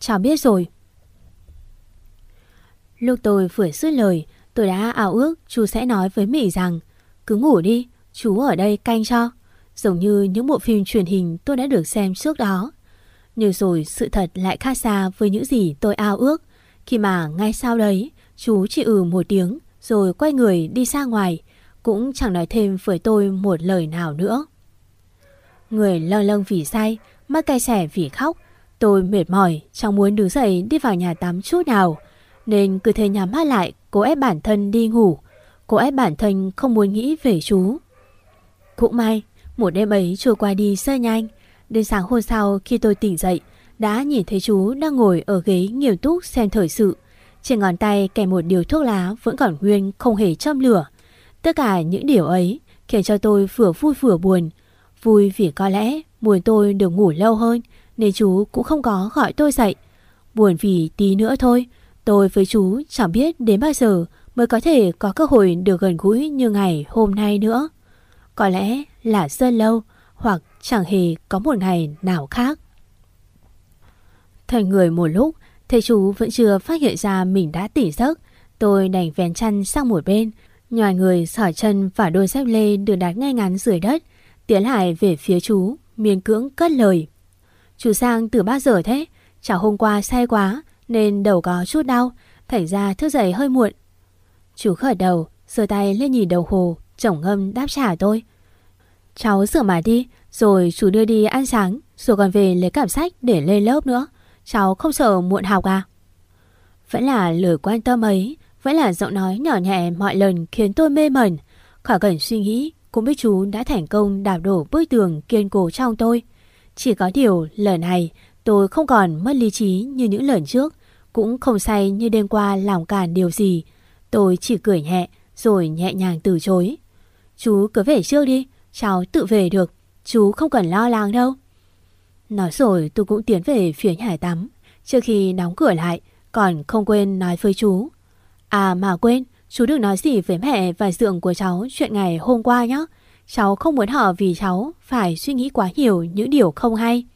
Cháu biết rồi. Lúc tôi vừa dứt lời, tôi đã ảo ước chú sẽ nói với Mỹ rằng cứ ngủ đi, chú ở đây canh cho. Giống như những bộ phim truyền hình tôi đã được xem trước đó. Nhưng rồi sự thật lại khác xa với những gì tôi ao ước. Khi mà ngay sau đấy, chú chỉ ừ một tiếng rồi quay người đi ra ngoài, cũng chẳng nói thêm với tôi một lời nào nữa. Người lơ lâng vì say, mắt cay xẻ vì khóc. Tôi mệt mỏi, chẳng muốn đứng dậy đi vào nhà tắm chút nào. Nên cứ thế nhắm mắt lại, cố ép bản thân đi ngủ. Cố ép bản thân không muốn nghĩ về chú. Cũng may, một đêm ấy trôi qua đi rất nhanh. Đến sáng hôm sau khi tôi tỉnh dậy, đã nhìn thấy chú đang ngồi ở ghế nghiêm túc xem thời sự. Trên ngón tay kèm một điều thuốc lá vẫn còn nguyên không hề châm lửa. Tất cả những điều ấy khiến cho tôi vừa vui vừa buồn. Vui vì có lẽ buồn tôi được ngủ lâu hơn nên chú cũng không có gọi tôi dậy. Buồn vì tí nữa thôi, tôi với chú chẳng biết đến bao giờ mới có thể có cơ hội được gần gũi như ngày hôm nay nữa. Có lẽ là rất lâu hoặc chẳng hề có một ngày nào khác. Thành người một lúc, thầy chú vẫn chưa phát hiện ra mình đã tỉ giấc. Tôi đành vén chăn sang một bên, nhòi người sỏi chân và đôi dép lê được đặt ngay ngắn dưới đất, tiến lại về phía chú, miên cưỡng cất lời. Chú sang từ bao giờ thế? chào hôm qua say quá nên đầu có chút đau, thành ra thức dậy hơi muộn. Chú khởi đầu, giơ tay lên nhìn đồng hồ, chồng ngâm đáp trả tôi. Cháu rửa mặt đi, rồi chú đưa đi ăn sáng, rồi còn về lấy cảm sách để lên lớp nữa. Cháu không sợ muộn học à? Vẫn là lời quan tâm ấy, vẫn là giọng nói nhỏ nhẹ mọi lần khiến tôi mê mẩn. Khỏi cần suy nghĩ, cũng biết chú đã thành công đảo đổ bức tường kiên cố trong tôi. Chỉ có điều lần này tôi không còn mất lý trí như những lần trước, cũng không say như đêm qua làm cản điều gì. Tôi chỉ cười nhẹ rồi nhẹ nhàng từ chối. Chú cứ về trước đi, cháu tự về được, chú không cần lo lắng đâu. Nói rồi tôi cũng tiến về phía nhà tắm, trước khi đóng cửa lại, còn không quên nói với chú. À mà quên, chú đừng nói gì với mẹ và dượng của cháu chuyện ngày hôm qua nhé. Cháu không muốn họ vì cháu phải suy nghĩ quá nhiều những điều không hay.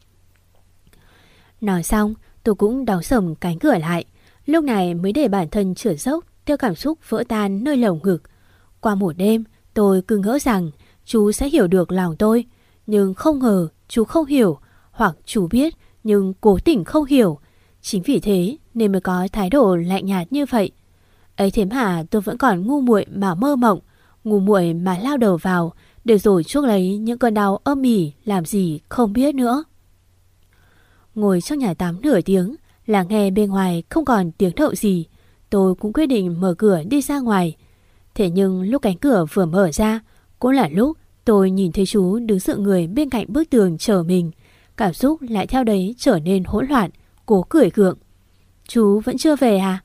Nói xong, tôi cũng đóng sầm cánh cửa lại. Lúc này mới để bản thân trượt dốc theo cảm xúc vỡ tan nơi lồng ngực. Qua một đêm, tôi cứ ngỡ rằng chú sẽ hiểu được lòng tôi. Nhưng không ngờ chú không hiểu, hoặc chú biết nhưng cố tình không hiểu. Chính vì thế nên mới có thái độ lạnh nhạt như vậy. Ấy thế mà tôi vẫn còn ngu muội mà mơ mộng, ngu muội mà lao đầu vào, để rồi chuốc lấy những cơn đau âm ỉ làm gì không biết nữa. Ngồi trong nhà tắm nửa tiếng, là nghe bên ngoài không còn tiếng động gì. Tôi cũng quyết định mở cửa đi ra ngoài. Thế nhưng lúc cánh cửa vừa mở ra, cũng là lúc tôi nhìn thấy chú đứng sự người bên cạnh bức tường chờ mình. Cảm xúc lại theo đấy trở nên hỗn loạn, cố cười gượng. Chú vẫn chưa về à?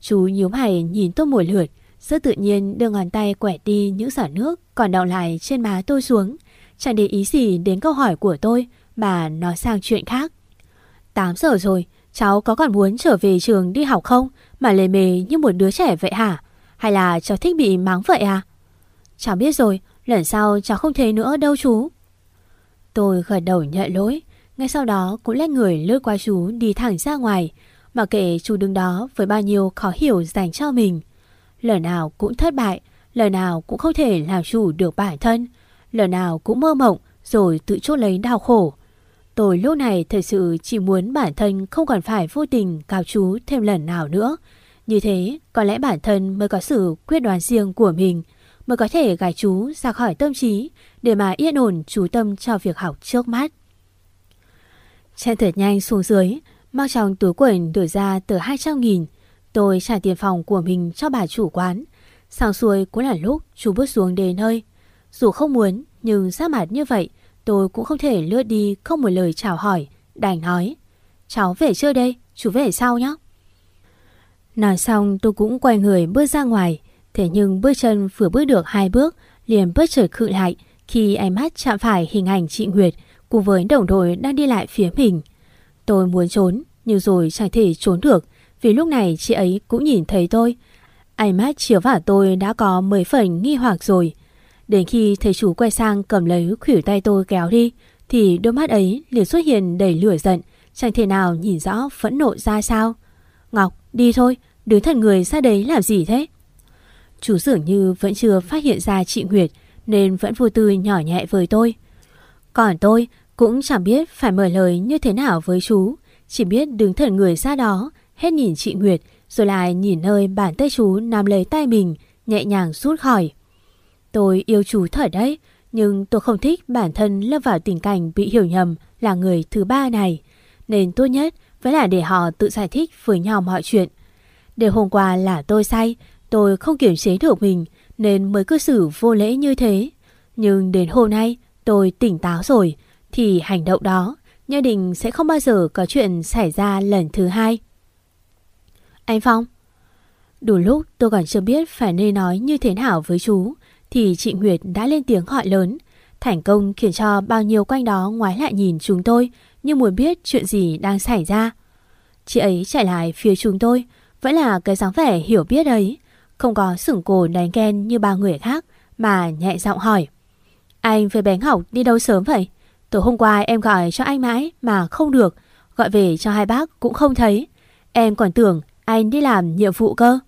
Chú nhíu mày nhìn tôi một lượt, rất tự nhiên đưa ngón tay quẹt đi những giọt nước còn đọng lại trên má tôi xuống. Chẳng để ý gì đến câu hỏi của tôi mà nói sang chuyện khác. 8 giờ rồi, cháu có còn muốn trở về trường đi học không mà lề mề như một đứa trẻ vậy hả? Hay là cháu thích bị mắng vậy à? Cháu biết rồi, lần sau cháu không thấy nữa đâu chú. Tôi gật đầu nhận lỗi, ngay sau đó cũng lách người lướt qua chú đi thẳng ra ngoài, mà kệ chú đứng đó với bao nhiêu khó hiểu dành cho mình. Lần nào cũng thất bại, lần nào cũng không thể làm chủ được bản thân, lần nào cũng mơ mộng rồi tự chốt lấy đau khổ. Tôi lúc này thật sự chỉ muốn bản thân không còn phải vô tình cao chú thêm lần nào nữa. Như thế, có lẽ bản thân mới có sự quyết đoán riêng của mình, mới có thể gài chú ra khỏi tâm trí để mà yên ổn chú tâm cho việc học trước mắt. Chen thật nhanh xuống dưới, mang trong túi quần đổi ra từ 200 nghìn. Tôi trả tiền phòng của mình cho bà chủ quán. Sáng xuôi cũng là lúc chú bước xuống đến nơi. Dù không muốn, nhưng ra mặt như vậy, tôi cũng không thể lướt đi không một lời chào hỏi, đành nói. Cháu về chưa đây, chú về sau nhé. Nói xong tôi cũng quay người bước ra ngoài, thế nhưng bước chân vừa bước được hai bước, liền bất chợt khự lại khi ánh mắt chạm phải hình ảnh chị Nguyệt cùng với đồng đội đang đi lại phía mình. Tôi muốn trốn, nhưng rồi chẳng thể trốn được vì lúc này chị ấy cũng nhìn thấy tôi. Ánh mắt chiếu vào tôi đã có mấy phần nghi hoặc rồi. Đến khi thầy chủ quay sang cầm lấy khủy tay tôi kéo đi thì đôi mắt ấy liền xuất hiện đầy lửa giận chẳng thể nào nhìn rõ phẫn nộ ra sao. Ngọc, đi thôi, đứng thật người ra đấy làm gì thế? Chú dường như vẫn chưa phát hiện ra chị Nguyệt nên vẫn vô tư nhỏ nhẹ với tôi. Còn tôi cũng chẳng biết phải mở lời như thế nào với chú. Chỉ biết đứng thần người ra đó, hết nhìn chị Nguyệt rồi lại nhìn nơi bàn tay chú nắm lấy tay mình, nhẹ nhàng rút khỏi. Tôi yêu chú thật đấy, nhưng tôi không thích bản thân lâm vào tình cảnh bị hiểu nhầm là người thứ ba này. Nên tốt nhất vẫn là để họ tự giải thích với nhau mọi chuyện. Để hôm qua là tôi say, tôi không kiểm chế được mình nên mới cư xử vô lễ như thế. Nhưng đến hôm nay tôi tỉnh táo rồi thì hành động đó nhất định sẽ không bao giờ có chuyện xảy ra lần thứ hai. Anh Phong Đủ lúc tôi còn chưa biết phải nên nói như thế nào với chú thì chị Nguyệt đã lên tiếng gọi lớn. Thành công khiến cho bao nhiêu quanh đó ngoái lại nhìn chúng tôi như muốn biết chuyện gì đang xảy ra. Chị ấy chạy lại phía chúng tôi, vẫn là cái dáng vẻ hiểu biết ấy, không có sửng cổ đánh ghen như ba người khác mà nhẹ giọng hỏi. Anh về bén học đi đâu sớm vậy? Tối hôm qua em gọi cho anh mãi mà không được, gọi về cho hai bác cũng không thấy. Em còn tưởng anh đi làm nhiệm vụ cơ.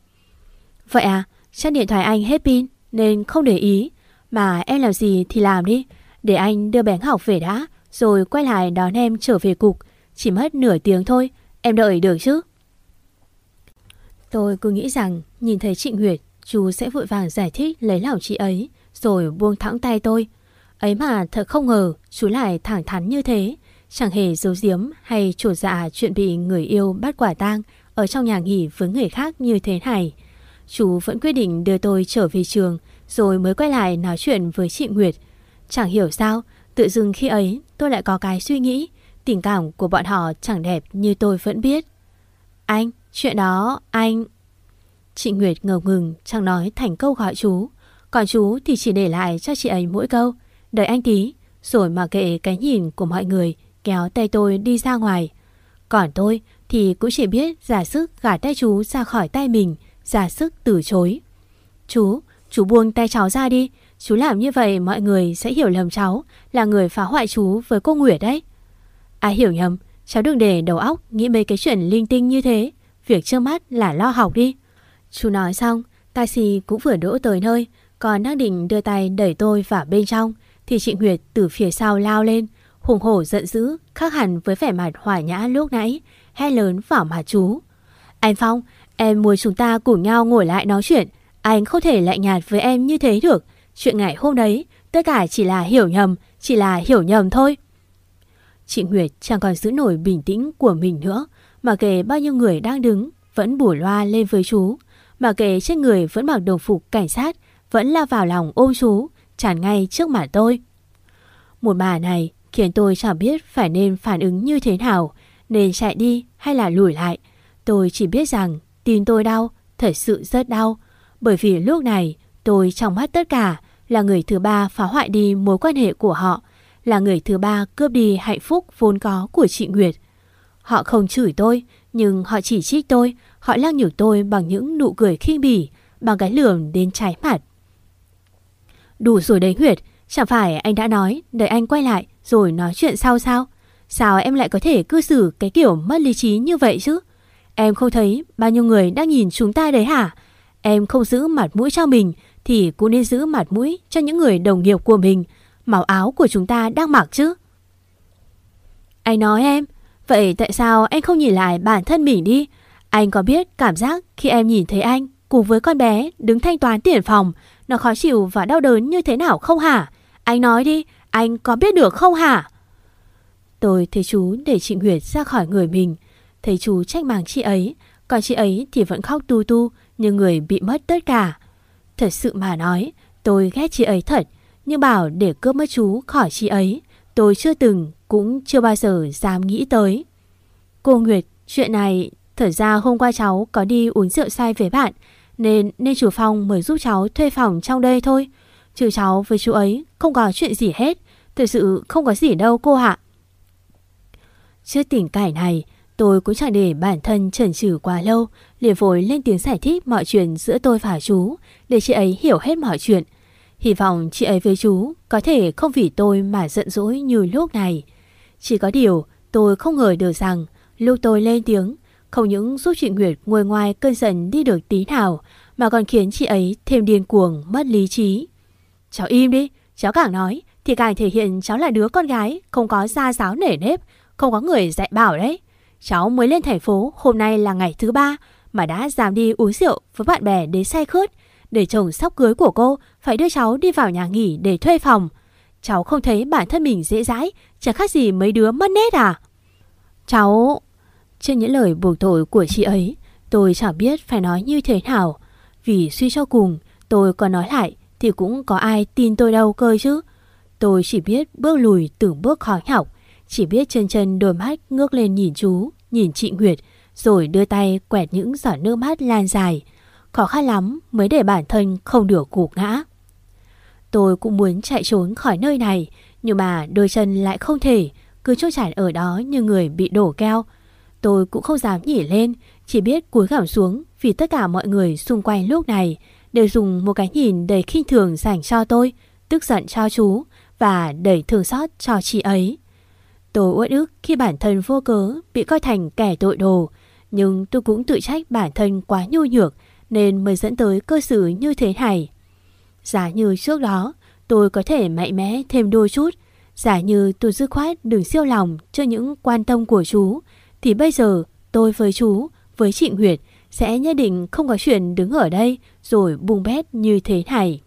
Vậy à, chắc điện thoại anh hết pin nên không để ý. Mà em làm gì thì làm đi, để anh đưa bén học về đã, rồi quay lại đón em trở về cục. Chỉ mất nửa tiếng thôi, em đợi được chứ. Tôi cứ nghĩ rằng nhìn thấy chị Nguyệt, chú sẽ vội vàng giải thích lấy lòng chị ấy, rồi buông thẳng tay tôi. Ấy mà thật không ngờ chú lại thẳng thắn như thế, chẳng hề giấu giếm hay chủ dạ chuyện bị người yêu bắt quả tang ở trong nhà nghỉ với người khác như thế này. Chú vẫn quyết định đưa tôi trở về trường rồi mới quay lại nói chuyện với chị Nguyệt. Chẳng hiểu sao, tự dưng khi ấy tôi lại có cái suy nghĩ tình cảm của bọn họ chẳng đẹp như tôi vẫn biết. Anh, chuyện đó, anh... Chị Nguyệt ngầu ngừng chẳng nói thành câu gọi chú. Còn chú thì chỉ để lại cho chị ấy mỗi câu. Đợi anh tí, rồi mà kệ cái nhìn của mọi người kéo tay tôi đi ra ngoài. Còn tôi thì cũng chỉ biết giả sức gạt tay chú ra khỏi tay mình, giả sức từ chối. Chú, chú buông tay cháu ra đi. Chú làm như vậy mọi người sẽ hiểu lầm cháu là người phá hoại chú với cô Nguyệt đấy. Ai hiểu nhầm, cháu đừng để đầu óc nghĩ mấy cái chuyện linh tinh như thế. Việc trước mắt là lo học đi. Chú nói xong, taxi cũng vừa đỗ tới nơi, còn đang định đưa tay đẩy tôi vào bên trong, thì chị Nguyệt từ phía sau lao lên, hùng hổ giận dữ, khác hẳn với vẻ mặt hỏa nhã lúc nãy, hét lớn vào mặt chú. Anh Phong, em muốn chúng ta cùng nhau ngồi lại nói chuyện, anh không thể lạnh nhạt với em như thế được. Chuyện ngày hôm đấy, tất cả chỉ là hiểu nhầm, chỉ là hiểu nhầm thôi. Chị Nguyệt chẳng còn giữ nổi bình tĩnh của mình nữa, mà kể bao nhiêu người đang đứng vẫn bủa loa lên với chú, mà kể trên người vẫn mặc đồng phục cảnh sát vẫn la vào lòng ôm chú, tràn ngay trước mặt tôi. Một bà này khiến tôi chẳng biết phải nên phản ứng như thế nào, nên chạy đi hay là lùi lại. Tôi chỉ biết rằng tin tôi đau, thật sự rất đau, bởi vì lúc này tôi trong mắt tất cả là người thứ ba phá hoại đi mối quan hệ của họ, là người thứ ba cướp đi hạnh phúc vốn có của chị Nguyệt. Họ không chửi tôi, nhưng họ chỉ trích tôi, họ lăng nhục tôi bằng những nụ cười khinh bỉ, bằng cái lườm đến trái mặt. Đủ rồi đấy huyệt, chẳng phải anh đã nói đợi anh quay lại rồi nói chuyện sau sao? Sao em lại có thể cư xử cái kiểu mất lý trí như vậy chứ? Em không thấy bao nhiêu người đang nhìn chúng ta đấy hả? Em không giữ mặt mũi cho mình thì cũng nên giữ mặt mũi cho những người đồng nghiệp của mình. Màu áo của chúng ta đang mặc chứ. Anh nói em, vậy tại sao anh không nhìn lại bản thân mình đi? Anh có biết cảm giác khi em nhìn thấy anh cùng với con bé đứng thanh toán tiền phòng nó khó chịu và đau đớn như thế nào không hả? Anh nói đi, anh có biết được không hả? Tôi thấy chú để chị Nguyệt ra khỏi người mình. Thấy chú trách màng chị ấy, còn chị ấy thì vẫn khóc tu tu như người bị mất tất cả. Thật sự mà nói, tôi ghét chị ấy thật, nhưng bảo để cướp mất chú khỏi chị ấy, tôi chưa từng, cũng chưa bao giờ dám nghĩ tới. Cô Nguyệt, chuyện này, thật ra hôm qua cháu có đi uống rượu say với bạn, nên nên chủ phòng mới giúp cháu thuê phòng trong đây thôi. Trừ cháu với chú ấy không có chuyện gì hết, thật sự không có gì đâu cô ạ. Trước tình cảnh này, tôi cũng chẳng để bản thân chần chừ quá lâu, liền vội lên tiếng giải thích mọi chuyện giữa tôi và chú, để chị ấy hiểu hết mọi chuyện. Hy vọng chị ấy với chú có thể không vì tôi mà giận dỗi như lúc này. Chỉ có điều tôi không ngờ được rằng lúc tôi lên tiếng không những giúp chị Nguyệt ngồi ngoài cơn giận đi được tí nào mà còn khiến chị ấy thêm điên cuồng mất lý trí. Cháu im đi, cháu càng nói thì càng thể hiện cháu là đứa con gái không có gia giáo nể nếp, không có người dạy bảo đấy. Cháu mới lên thành phố, hôm nay là ngày thứ ba mà đã dám đi uống rượu với bạn bè đến say khướt. Để chồng sắp cưới của cô phải đưa cháu đi vào nhà nghỉ để thuê phòng. Cháu không thấy bản thân mình dễ dãi, chả khác gì mấy đứa mất nét à? Cháu... Trên những lời buộc tội của chị ấy, tôi chẳng biết phải nói như thế nào. Vì suy cho cùng, tôi có nói lại thì cũng có ai tin tôi đâu cơ chứ. Tôi chỉ biết bước lùi từng bước khó nhọc, chỉ biết chân chân đôi mắt ngước lên nhìn chú, nhìn chị Nguyệt, rồi đưa tay quẹt những giọt nước mắt lan dài. Khó khăn lắm mới để bản thân không được gục ngã. Tôi cũng muốn chạy trốn khỏi nơi này, nhưng mà đôi chân lại không thể, cứ trôi chảy ở đó như người bị đổ keo. Tôi cũng không dám nhỉ lên, chỉ biết cúi gằm xuống vì tất cả mọi người xung quanh lúc này đều dùng một cái nhìn đầy khinh thường dành cho tôi, tức giận cho chú và đầy thương xót cho chị ấy. Tôi uất ức khi bản thân vô cớ bị coi thành kẻ tội đồ, nhưng tôi cũng tự trách bản thân quá nhu nhược nên mới dẫn tới cơ xử như thế này. Giả như trước đó tôi có thể mạnh mẽ thêm đôi chút, giả như tôi dứt khoát đừng siêu lòng cho những quan tâm của chú, thì bây giờ tôi với chú, với chị Huyệt sẽ nhất định không có chuyện đứng ở đây rồi bùng bét như thế này.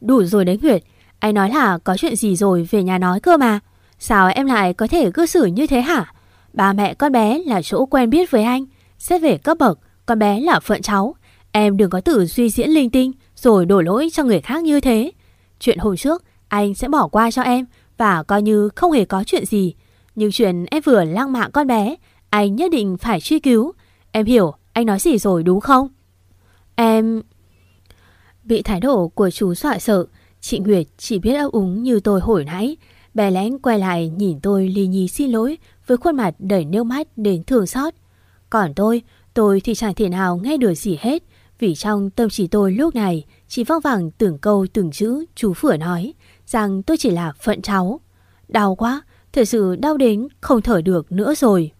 Đủ rồi đấy Huyệt, anh nói là có chuyện gì rồi về nhà nói cơ mà. Sao em lại có thể cư xử như thế hả? Ba mẹ con bé là chỗ quen biết với anh. Xét về cấp bậc, con bé là phận cháu. Em đừng có tự suy diễn linh tinh rồi đổ lỗi cho người khác như thế. Chuyện hồi trước, anh sẽ bỏ qua cho em và coi như không hề có chuyện gì. Nhưng chuyện em vừa lăng mạ con bé, anh nhất định phải truy cứu. Em hiểu anh nói gì rồi đúng không? Em... Bị thái độ của chú dọa sợ, chị Nguyệt chỉ biết ấp úng như tôi hồi nãy. Bé lén quay lại nhìn tôi ly nhí xin lỗi với khuôn mặt đầy nước mắt đến thương xót. Còn tôi, tôi thì chẳng thể nào nghe được gì hết vì trong tâm trí tôi lúc này chỉ vang vẳng từng câu từng chữ chú phửa nói rằng tôi chỉ là phận cháu. Đau quá, thật sự đau đến không thở được nữa rồi.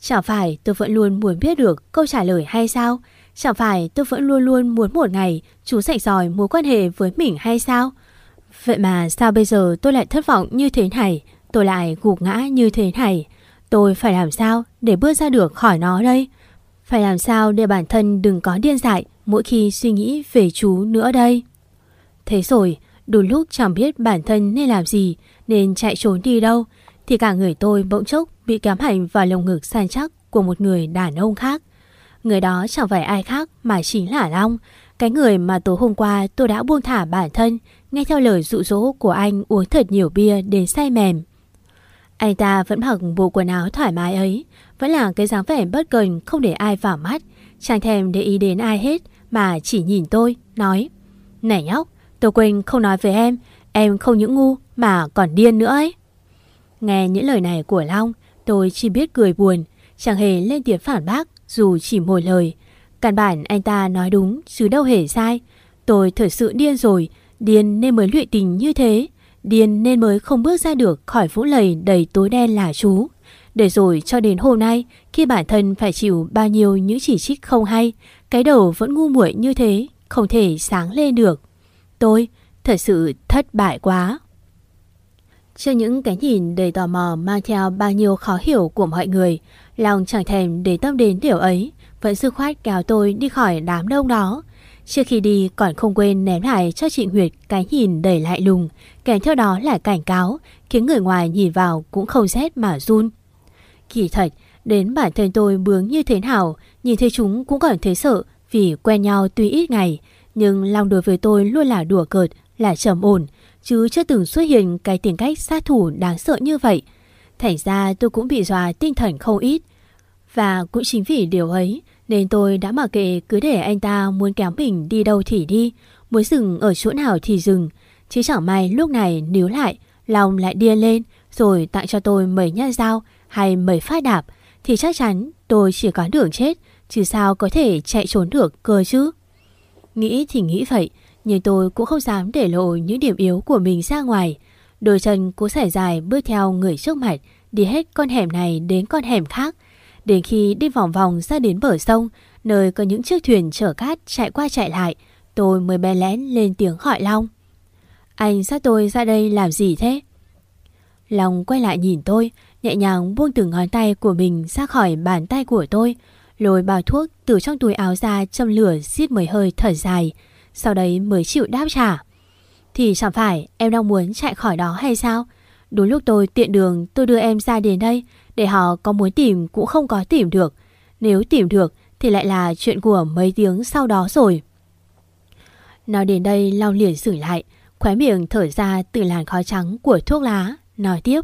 Chẳng phải tôi vẫn luôn muốn biết được câu trả lời hay sao? Chẳng phải tôi vẫn luôn luôn muốn một ngày chú sạch giỏi mối quan hệ với mình hay sao? Vậy mà sao bây giờ tôi lại thất vọng như thế này? Tôi lại gục ngã như thế này? Tôi phải làm sao để bước ra được khỏi nó đây? Phải làm sao để bản thân đừng có điên dại mỗi khi suy nghĩ về chú nữa đây? Thế rồi, đủ lúc chẳng biết bản thân nên làm gì, nên chạy trốn đi đâu, thì cả người tôi bỗng chốc bị cám hành vào lồng ngực sàn chắc của một người đàn ông khác. Người đó chẳng phải ai khác mà chính là Long, cái người mà tối hôm qua tôi đã buông thả bản thân, nghe theo lời dụ dỗ của anh uống thật nhiều bia đến say mềm. Anh ta vẫn mặc bộ quần áo thoải mái ấy, vẫn là cái dáng vẻ bất cần không để ai vào mắt, chẳng thèm để ý đến ai hết mà chỉ nhìn tôi, nói Này nhóc, tôi quên không nói với em, em không những ngu mà còn điên nữa ấy. Nghe những lời này của Long, tôi chỉ biết cười buồn, chẳng hề lên tiếng phản bác dù chỉ một lời. Căn bản anh ta nói đúng chứ đâu hề sai. Tôi thật sự điên rồi, điên nên mới luyện tình như thế. Điên nên mới không bước ra được khỏi vũ lầy đầy tối đen là chú. Để rồi cho đến hôm nay, khi bản thân phải chịu bao nhiêu những chỉ trích không hay, cái đầu vẫn ngu muội như thế, không thể sáng lên được. Tôi thật sự thất bại quá. Trước những cái nhìn đầy tò mò mang theo bao nhiêu khó hiểu của mọi người, lòng chẳng thèm để tâm đến điều ấy, vẫn sư khoát kéo tôi đi khỏi đám đông đó. Trước khi đi còn không quên ném lại cho chị Nguyệt cái nhìn đầy lại lùng, kèm theo đó là cảnh cáo, khiến người ngoài nhìn vào cũng không rét mà run. Kỳ thật, đến bản thân tôi bướng như thế nào, nhìn thấy chúng cũng cảm thấy sợ vì quen nhau tuy ít ngày, nhưng lòng đối với tôi luôn là đùa cợt, là trầm ổn, chứ chưa từng xuất hiện cái tính cách sát thủ đáng sợ như vậy. Thành ra tôi cũng bị dọa tinh thần không ít. Và cũng chính vì điều ấy nên tôi đã mặc kệ cứ để anh ta muốn kéo mình đi đâu thì đi, muốn dừng ở chỗ nào thì dừng. Chứ chẳng may lúc này níu lại, lòng lại điên lên rồi tặng cho tôi mấy nhát dao hay mấy phát đạp thì chắc chắn tôi chỉ có đường chết chứ sao có thể chạy trốn được cơ chứ. Nghĩ thì nghĩ vậy nhưng tôi cũng không dám để lộ những điểm yếu của mình ra ngoài. Đôi chân cố sải dài bước theo người trước mặt, đi hết con hẻm này đến con hẻm khác. Đến khi đi vòng vòng ra đến bờ sông, nơi có những chiếc thuyền chở cát chạy qua chạy lại, tôi mới bé lén lên tiếng hỏi Long. Anh sát tôi ra đây làm gì thế? Long quay lại nhìn tôi, nhẹ nhàng buông từng ngón tay của mình ra khỏi bàn tay của tôi, lôi bao thuốc từ trong túi áo ra châm lửa xiết mấy hơi thở dài, sau đấy mới chịu đáp trả. Thì chẳng phải em đang muốn chạy khỏi đó hay sao? Đúng lúc tôi tiện đường tôi đưa em ra đến đây để họ có muốn tìm cũng không có tìm được. Nếu tìm được thì lại là chuyện của mấy tiếng sau đó rồi. Nói đến đây Long liền xử lại, khóe miệng thở ra từ làn khói trắng của thuốc lá, nói tiếp.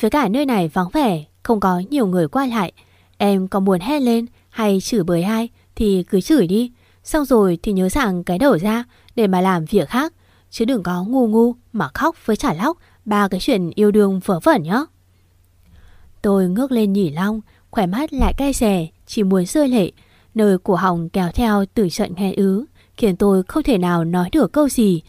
Với cả nơi này vắng vẻ, không có nhiều người qua lại. Em có muốn hét lên hay chửi bới ai thì cứ chửi đi. Xong rồi thì nhớ rằng cái đầu ra để mà làm việc khác. Chứ đừng có ngu ngu mà khóc với trả lóc ba cái chuyện yêu đương vớ vẩn nhá. Tôi ngước lên nhỉ Long, khỏe mắt lại cay xè, chỉ muốn rơi lệ. Nơi của họng kéo theo từ trận nghe ứ, khiến tôi không thể nào nói được câu gì.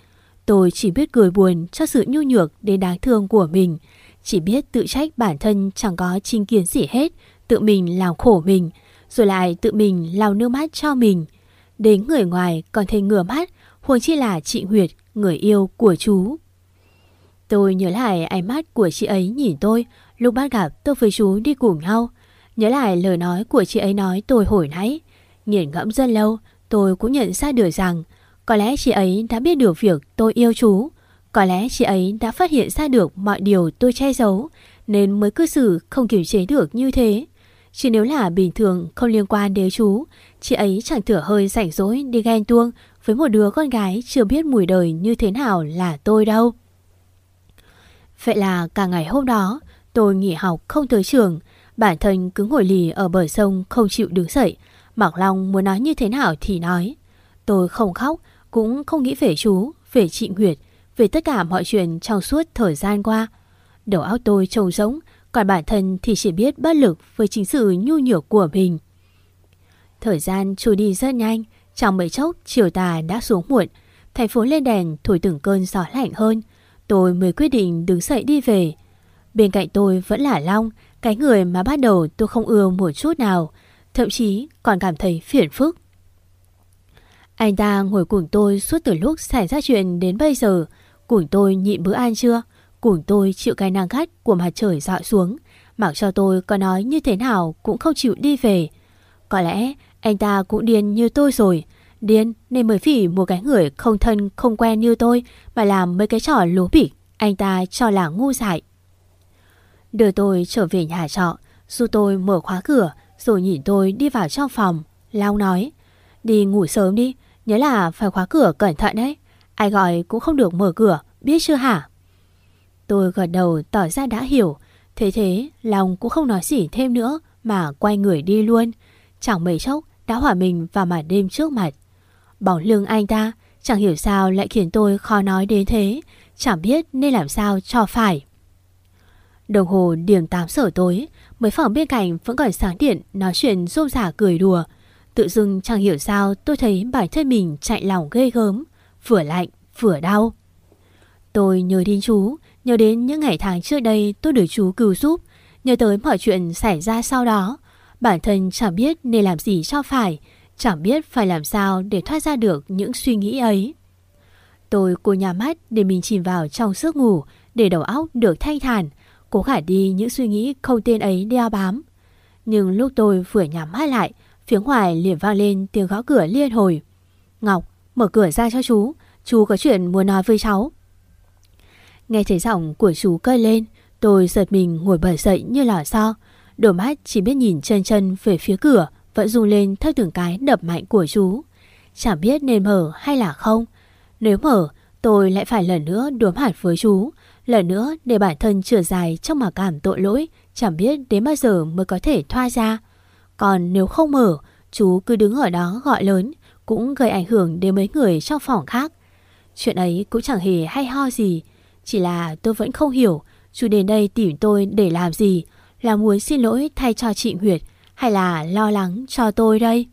Tôi chỉ biết cười buồn cho sự nhu nhược đến đáng thương của mình. Chỉ biết tự trách bản thân chẳng có chính kiến gì hết, tự mình làm khổ mình, rồi lại tự mình lau nước mắt cho mình. Đến người ngoài còn thấy ngửa mắt, huống chi là chị Huyệt, người yêu của chú. Tôi nhớ lại ánh mắt của chị ấy nhìn tôi lúc bắt gặp tôi với chú đi cùng nhau. Nhớ lại lời nói của chị ấy nói tôi hồi nãy. Nghiền ngẫm rất lâu, tôi cũng nhận ra được rằng có lẽ chị ấy đã biết được việc tôi yêu chú. Có lẽ chị ấy đã phát hiện ra được mọi điều tôi che giấu nên mới cư xử không kiềm chế được như thế. Chỉ nếu là bình thường không liên quan đến chú, chị ấy chẳng thửa hơi rảnh rỗi đi ghen tuông với một đứa con gái chưa biết mùi đời như thế nào là tôi đâu. Vậy là cả ngày hôm đó, tôi nghỉ học không tới trường, bản thân cứ ngồi lì ở bờ sông không chịu đứng dậy. Mạc Long muốn nói như thế nào thì nói. Tôi không khóc, cũng không nghĩ về chú, về chị Nguyệt, về tất cả mọi chuyện trong suốt thời gian qua. Đầu óc tôi trông rỗng, còn bản thân thì chỉ biết bất lực với chính sự nhu nhược của mình. Thời gian trôi đi rất nhanh, trong mấy chốc chiều tà đã xuống muộn, thành phố lên đèn thổi từng cơn gió lạnh hơn. Tôi mới quyết định đứng dậy đi về. Bên cạnh tôi vẫn là Long, cái người mà bắt đầu tôi không ưa một chút nào, thậm chí còn cảm thấy phiền phức. Anh ta ngồi cùng tôi suốt từ lúc xảy ra chuyện đến bây giờ, Củi tôi nhịn bữa ăn chưa, Củi tôi chịu cái nắng khách của mặt trời dọi xuống, mặc cho tôi có nói như thế nào cũng không chịu đi về. Có lẽ anh ta cũng điên như tôi rồi, điên nên mới vì một cái người không thân không quen như tôi mà làm mấy cái trò lố bịch anh ta cho là ngu dại. Đưa tôi trở về nhà trọ, dù tôi mở khóa cửa rồi nhìn tôi đi vào trong phòng. Lao nói, đi ngủ sớm đi, nhớ là phải khóa cửa cẩn thận đấy. Ai gọi cũng không được mở cửa, biết chưa hả? Tôi gật đầu tỏ ra đã hiểu. Thế thế, lòng cũng không nói gì thêm nữa mà quay người đi luôn. Chẳng mấy chốc đã hỏa mình vào màn đêm trước mặt. Bóng lưng anh ta chẳng hiểu sao lại khiến tôi khó nói đến thế, chẳng biết nên làm sao cho phải. Đồng hồ điểm 8 giờ tối, mấy phòng bên cạnh vẫn còn sáng điện nói chuyện rôm rả cười đùa. Tự dưng chẳng hiểu sao tôi thấy bản thân mình chạy lòng ghê gớm, vừa lạnh vừa đau. Tôi nhớ đến chú, nhớ đến những ngày tháng trước đây tôi được chú cứu giúp, nhớ tới mọi chuyện xảy ra sau đó. Bản thân chẳng biết nên làm gì cho phải, chẳng biết phải làm sao để thoát ra được những suy nghĩ ấy. Tôi cố nhắm mắt để mình chìm vào trong giấc ngủ, để đầu óc được thanh thản, cố khả đi những suy nghĩ không tên ấy đeo bám. Nhưng lúc tôi vừa nhắm mắt lại, phía ngoài liền vang lên tiếng gõ cửa liên hồi. Ngọc, mở cửa ra cho chú, chú có chuyện muốn nói với cháu. Nghe thấy giọng của chú cơi lên, tôi giật mình ngồi bật dậy như lò xo. Đôi mắt chỉ biết nhìn chân chân về phía cửa, vẫn rung lên theo từng cái đập mạnh của chú. Chẳng biết nên mở hay là không. Nếu mở, tôi lại phải lần nữa đối mặt với chú. Lần nữa để bản thân trở dài trong mà cảm tội lỗi, chẳng biết đến bao giờ mới có thể thoa ra. Còn nếu không mở, chú cứ đứng ở đó gọi lớn, cũng gây ảnh hưởng đến mấy người trong phòng khác. Chuyện ấy cũng chẳng hề hay ho gì, chỉ là tôi vẫn không hiểu chú đến đây tìm tôi để làm gì, là muốn xin lỗi thay cho chị Huyệt hay là lo lắng cho tôi đây?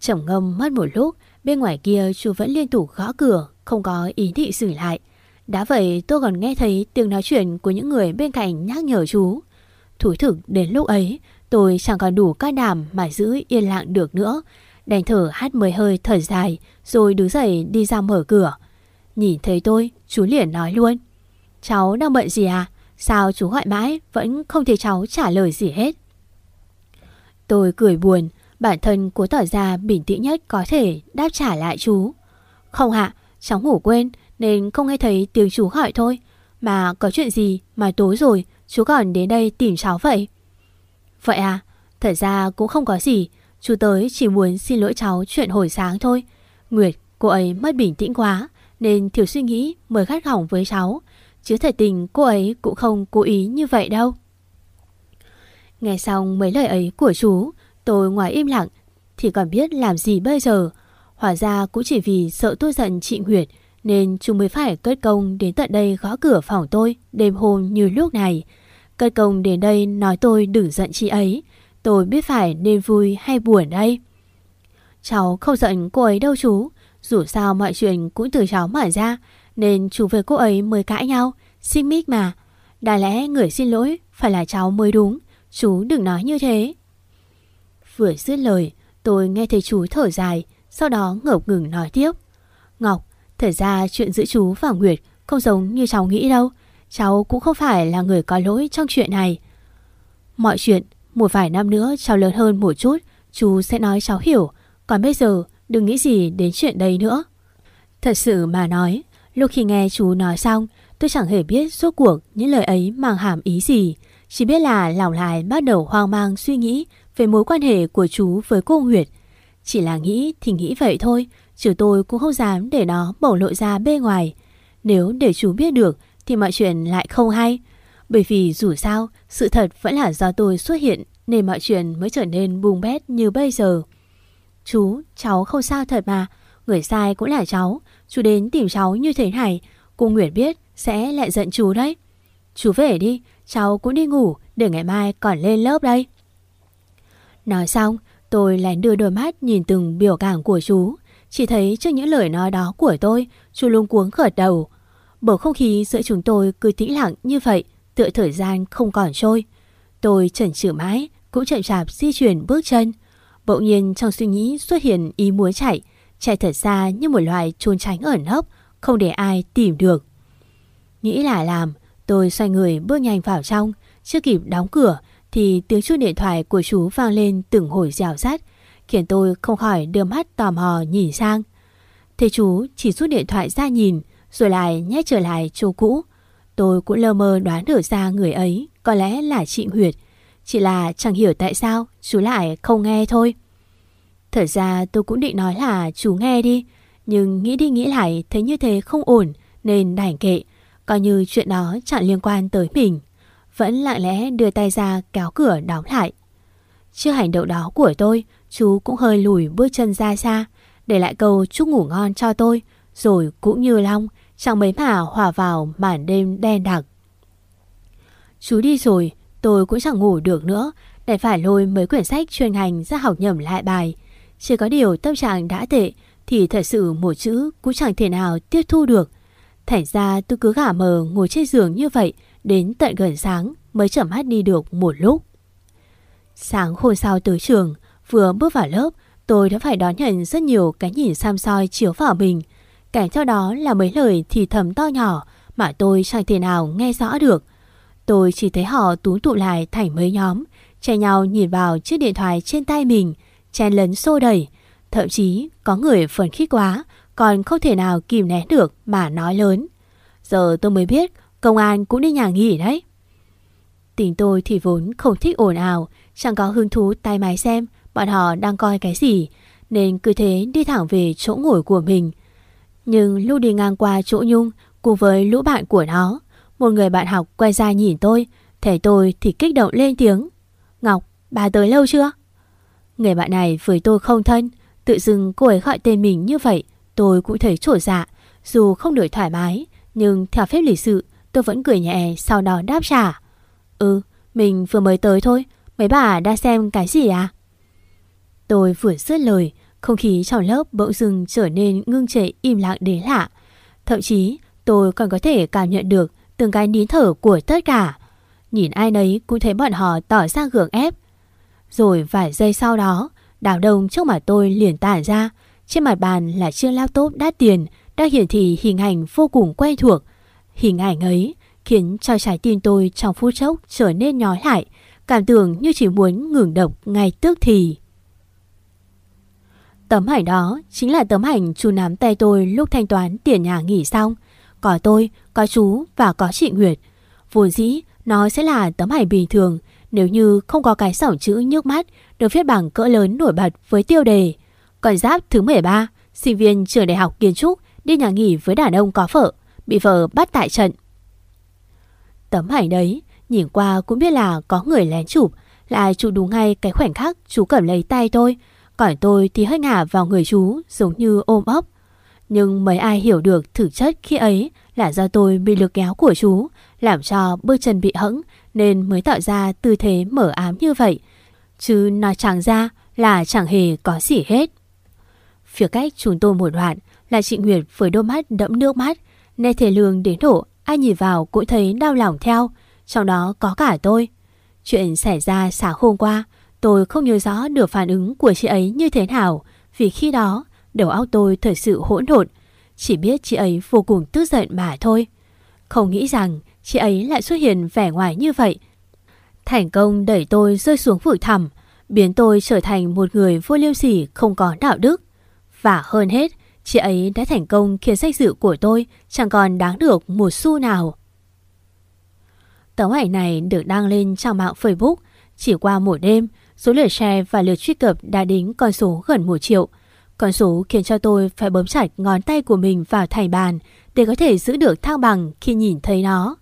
Trầm ngâm mất một lúc, bên ngoài kia chú vẫn liên tục gõ cửa, không có ý định xử lại. Đã vậy tôi còn nghe thấy tiếng nói chuyện của những người bên cạnh nhắc nhở chú. Thú thực đến lúc ấy, Tôi chẳng còn đủ can đảm mà giữ yên lặng được nữa. Đành thở hát mười hơi thở dài rồi đứng dậy đi ra mở cửa. Nhìn thấy tôi, chú liền nói luôn. Cháu đang bận gì à? Sao chú gọi mãi vẫn không thấy cháu trả lời gì hết? Tôi cười buồn, bản thân cố tỏ ra bình tĩnh nhất có thể đáp trả lại chú. Không hạ, cháu ngủ quên nên không nghe thấy tiếng chú gọi thôi. Mà có chuyện gì mà tối rồi chú còn đến đây tìm cháu vậy? Vậy à, thật ra cũng không có gì. Chú tới chỉ muốn xin lỗi cháu chuyện hồi sáng thôi. Nguyệt, cô ấy mất bình tĩnh quá nên thiếu suy nghĩ mới gắt hỏng với cháu. Chứ thể tình cô ấy cũng không cố ý như vậy đâu. Nghe xong mấy lời ấy của chú, tôi ngoài im lặng thì còn biết làm gì bây giờ. Hóa ra cũng chỉ vì sợ tôi giận chị Nguyệt nên chú mới phải cất công đến tận đây gõ cửa phòng tôi đêm hôm như lúc này. Cất công đến đây nói tôi đừng giận chị ấy. Tôi biết phải nên vui hay buồn đây. Cháu không giận cô ấy đâu chú. Dù sao mọi chuyện cũng từ cháu mở ra nên chú với cô ấy mới cãi nhau. xin mít mà. Đã lẽ người xin lỗi phải là cháu mới đúng. Chú đừng nói như thế. Vừa dứt lời, tôi nghe thấy chú thở dài, sau đó ngập ngừng nói tiếp. Ngọc, thật ra chuyện giữa chú và Nguyệt không giống như cháu nghĩ đâu. Cháu cũng không phải là người có lỗi trong chuyện này. Mọi chuyện, một vài năm nữa cháu lớn hơn một chút, chú sẽ nói cháu hiểu. Còn bây giờ, đừng nghĩ gì đến chuyện đây nữa. Thật sự mà nói, lúc khi nghe chú nói xong, tôi chẳng hề biết suốt cuộc những lời ấy mang hàm ý gì. Chỉ biết là lòng lại bắt đầu hoang mang suy nghĩ về mối quan hệ của chú với cô Nguyệt. Chỉ là nghĩ thì nghĩ vậy thôi, chứ tôi cũng không dám để nó bộc lộ ra bên ngoài. Nếu để chú biết được thì mọi chuyện lại không hay. Bởi vì dù sao, sự thật vẫn là do tôi xuất hiện nên mọi chuyện mới trở nên bùng bét như bây giờ. Chú, cháu không sao thật mà. Người sai cũng là cháu. Chú đến tìm cháu như thế này. Cô Nguyệt biết sẽ lại giận chú đấy. Chú về đi, cháu cũng đi ngủ để ngày mai còn lên lớp đây. Nói xong, tôi lại đưa đôi mắt nhìn từng biểu cảm của chú. Chỉ thấy trước những lời nói đó của tôi, chú luôn cuống khởi đầu. Bầu không khí giữa chúng tôi cứ tĩnh lặng như vậy, tựa thời gian không còn trôi. Tôi chần chừ mãi, cũng chậm chạp di chuyển bước chân. Bỗng nhiên trong suy nghĩ xuất hiện ý muốn chạy, chạy thật xa như một loài trốn tránh ẩn nấp, không để ai tìm được. Nghĩ là làm, tôi xoay người bước nhanh vào trong, chưa kịp đóng cửa thì tiếng chuông điện thoại của chú vang lên từng hồi rào rát, khiến tôi không khỏi đưa mắt tò mò nhìn sang. Thế chú chỉ rút điện thoại ra nhìn, rồi lại nhét trở lại chỗ cũ. Tôi cũng lơ mơ đoán được ra người ấy có lẽ là chị Huyệt. Chỉ là chẳng hiểu tại sao chú lại không nghe thôi. Thật ra tôi cũng định nói là chú nghe đi, nhưng nghĩ đi nghĩ lại thấy như thế không ổn nên đành kệ, coi như chuyện đó chẳng liên quan tới mình vẫn lặng lẽ đưa tay ra kéo cửa đóng lại. Trước hành động đó của tôi, chú cũng hơi lùi bước chân ra xa, để lại câu chúc ngủ ngon cho tôi, rồi cũng như Long, chẳng mấy mà hòa vào màn đêm đen đặc. Chú đi rồi, tôi cũng chẳng ngủ được nữa, để phải lôi mấy quyển sách chuyên ngành ra học nhầm lại bài. Chỉ có điều tâm trạng đã tệ, thì thật sự một chữ cũng chẳng thể nào tiếp thu được. Thành ra tôi cứ gả mờ ngồi trên giường như vậy, Đến tận gần sáng mới chậm hát đi được một lúc. Sáng hôm sau tới trường, vừa bước vào lớp, tôi đã phải đón nhận rất nhiều cái nhìn xăm soi chiếu vào mình. Kèm cho đó là mấy lời thì thầm to nhỏ mà tôi chẳng thể nào nghe rõ được. Tôi chỉ thấy họ tú tụ lại thành mấy nhóm, che nhau nhìn vào chiếc điện thoại trên tay mình, chen lấn xô đẩy. Thậm chí có người phấn khích quá, còn không thể nào kìm nén được mà nói lớn. Giờ tôi mới biết Công an cũng đi nhà nghỉ đấy. Tình tôi thì vốn không thích ồn ào, chẳng có hứng thú tay máy xem bọn họ đang coi cái gì, nên cứ thế đi thẳng về chỗ ngồi của mình. Nhưng lúc đi ngang qua chỗ Nhung cùng với lũ bạn của nó, một người bạn học quay ra nhìn tôi, thấy tôi thì kích động lên tiếng. Ngọc, bà tới lâu chưa? Người bạn này với tôi không thân, tự dưng cô ấy gọi tên mình như vậy, tôi cũng thấy trổ dạ, dù không được thoải mái, nhưng theo phép lịch sự Tôi vẫn cười nhẹ sau đó đáp trả Ừ mình vừa mới tới thôi Mấy bà đang xem cái gì à Tôi vừa dứt lời không khí trong lớp bỗng dưng trở nên ngưng trệ im lặng đến lạ Thậm chí tôi còn có thể cảm nhận được Từng cái nín thở của tất cả Nhìn ai nấy cũng thấy bọn họ tỏ ra gượng ép Rồi vài giây sau đó, đám đông trước mặt tôi liền tản ra. Trên mặt bàn là chiếc laptop đắt tiền đang hiển thị hình ảnh vô cùng quen thuộc. Hình ảnh ấy khiến cho trái tim tôi trong phút chốc trở nên nhói lại, cảm tưởng như chỉ muốn ngừng độc ngay tức thì. Tấm ảnh đó chính là tấm ảnh chú nắm tay tôi lúc thanh toán tiền nhà nghỉ xong. Có tôi, có chú và có chị Nguyệt. Vốn dĩ nó sẽ là tấm ảnh bình thường nếu như không có cái sỏng chữ nhức mắt được viết bằng cỡ lớn nổi bật với tiêu đề. Còn giáp thứ 13, sinh viên trường đại học kiến trúc đi nhà nghỉ với đàn ông có vợ, bị vợ bắt tại trận. Tấm ảnh đấy, nhìn qua cũng biết là có người lén chụp, lại chụp đúng ngay cái khoảnh khắc chú cầm lấy tay tôi, còn tôi thì hơi ngả vào người chú giống như ôm ấp. Nhưng mấy ai hiểu được thực chất khi ấy là do tôi bị lực kéo của chú, làm cho bước chân bị hững nên mới tạo ra tư thế mở ám như vậy. Chứ nói chẳng ra là chẳng hề có gì hết. Phía cách chúng tôi một đoạn là chị Nguyệt với đôi mắt đẫm nước mắt. nghe thể lương đến độ ai nhìn vào cũng thấy đau lòng theo. Trong đó có cả tôi. Chuyện xảy ra sáng hôm qua tôi không nhớ rõ được phản ứng của chị ấy như thế nào. Vì khi đó đầu óc tôi thật sự hỗn độn. Chỉ biết chị ấy vô cùng tức giận mà thôi. Không nghĩ rằng chị ấy lại xuất hiện vẻ ngoài như vậy. Thành công đẩy tôi rơi xuống vực thẳm, biến tôi trở thành một người vô liêm sỉ không có đạo đức. Và hơn hết, chị ấy đã thành công khiến danh dự của tôi chẳng còn đáng được một xu nào. Tấm ảnh này được đăng lên trang mạng Facebook. Chỉ qua một đêm, số lượt share và lượt truy cập đã đến con số gần 1 triệu. Con số khiến cho tôi phải bấm chặt ngón tay của mình vào thành bàn để có thể giữ được thăng bằng khi nhìn thấy nó.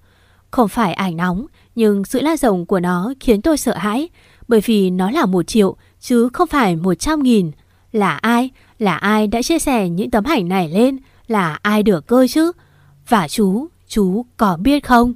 Không phải ảnh nóng, nhưng sự la rộng của nó khiến tôi sợ hãi, bởi vì nó là một triệu chứ không phải một trăm nghìn. Là ai? Là ai đã chia sẻ những tấm ảnh này lên? Là ai được cơ chứ? Và chú, chú có biết không?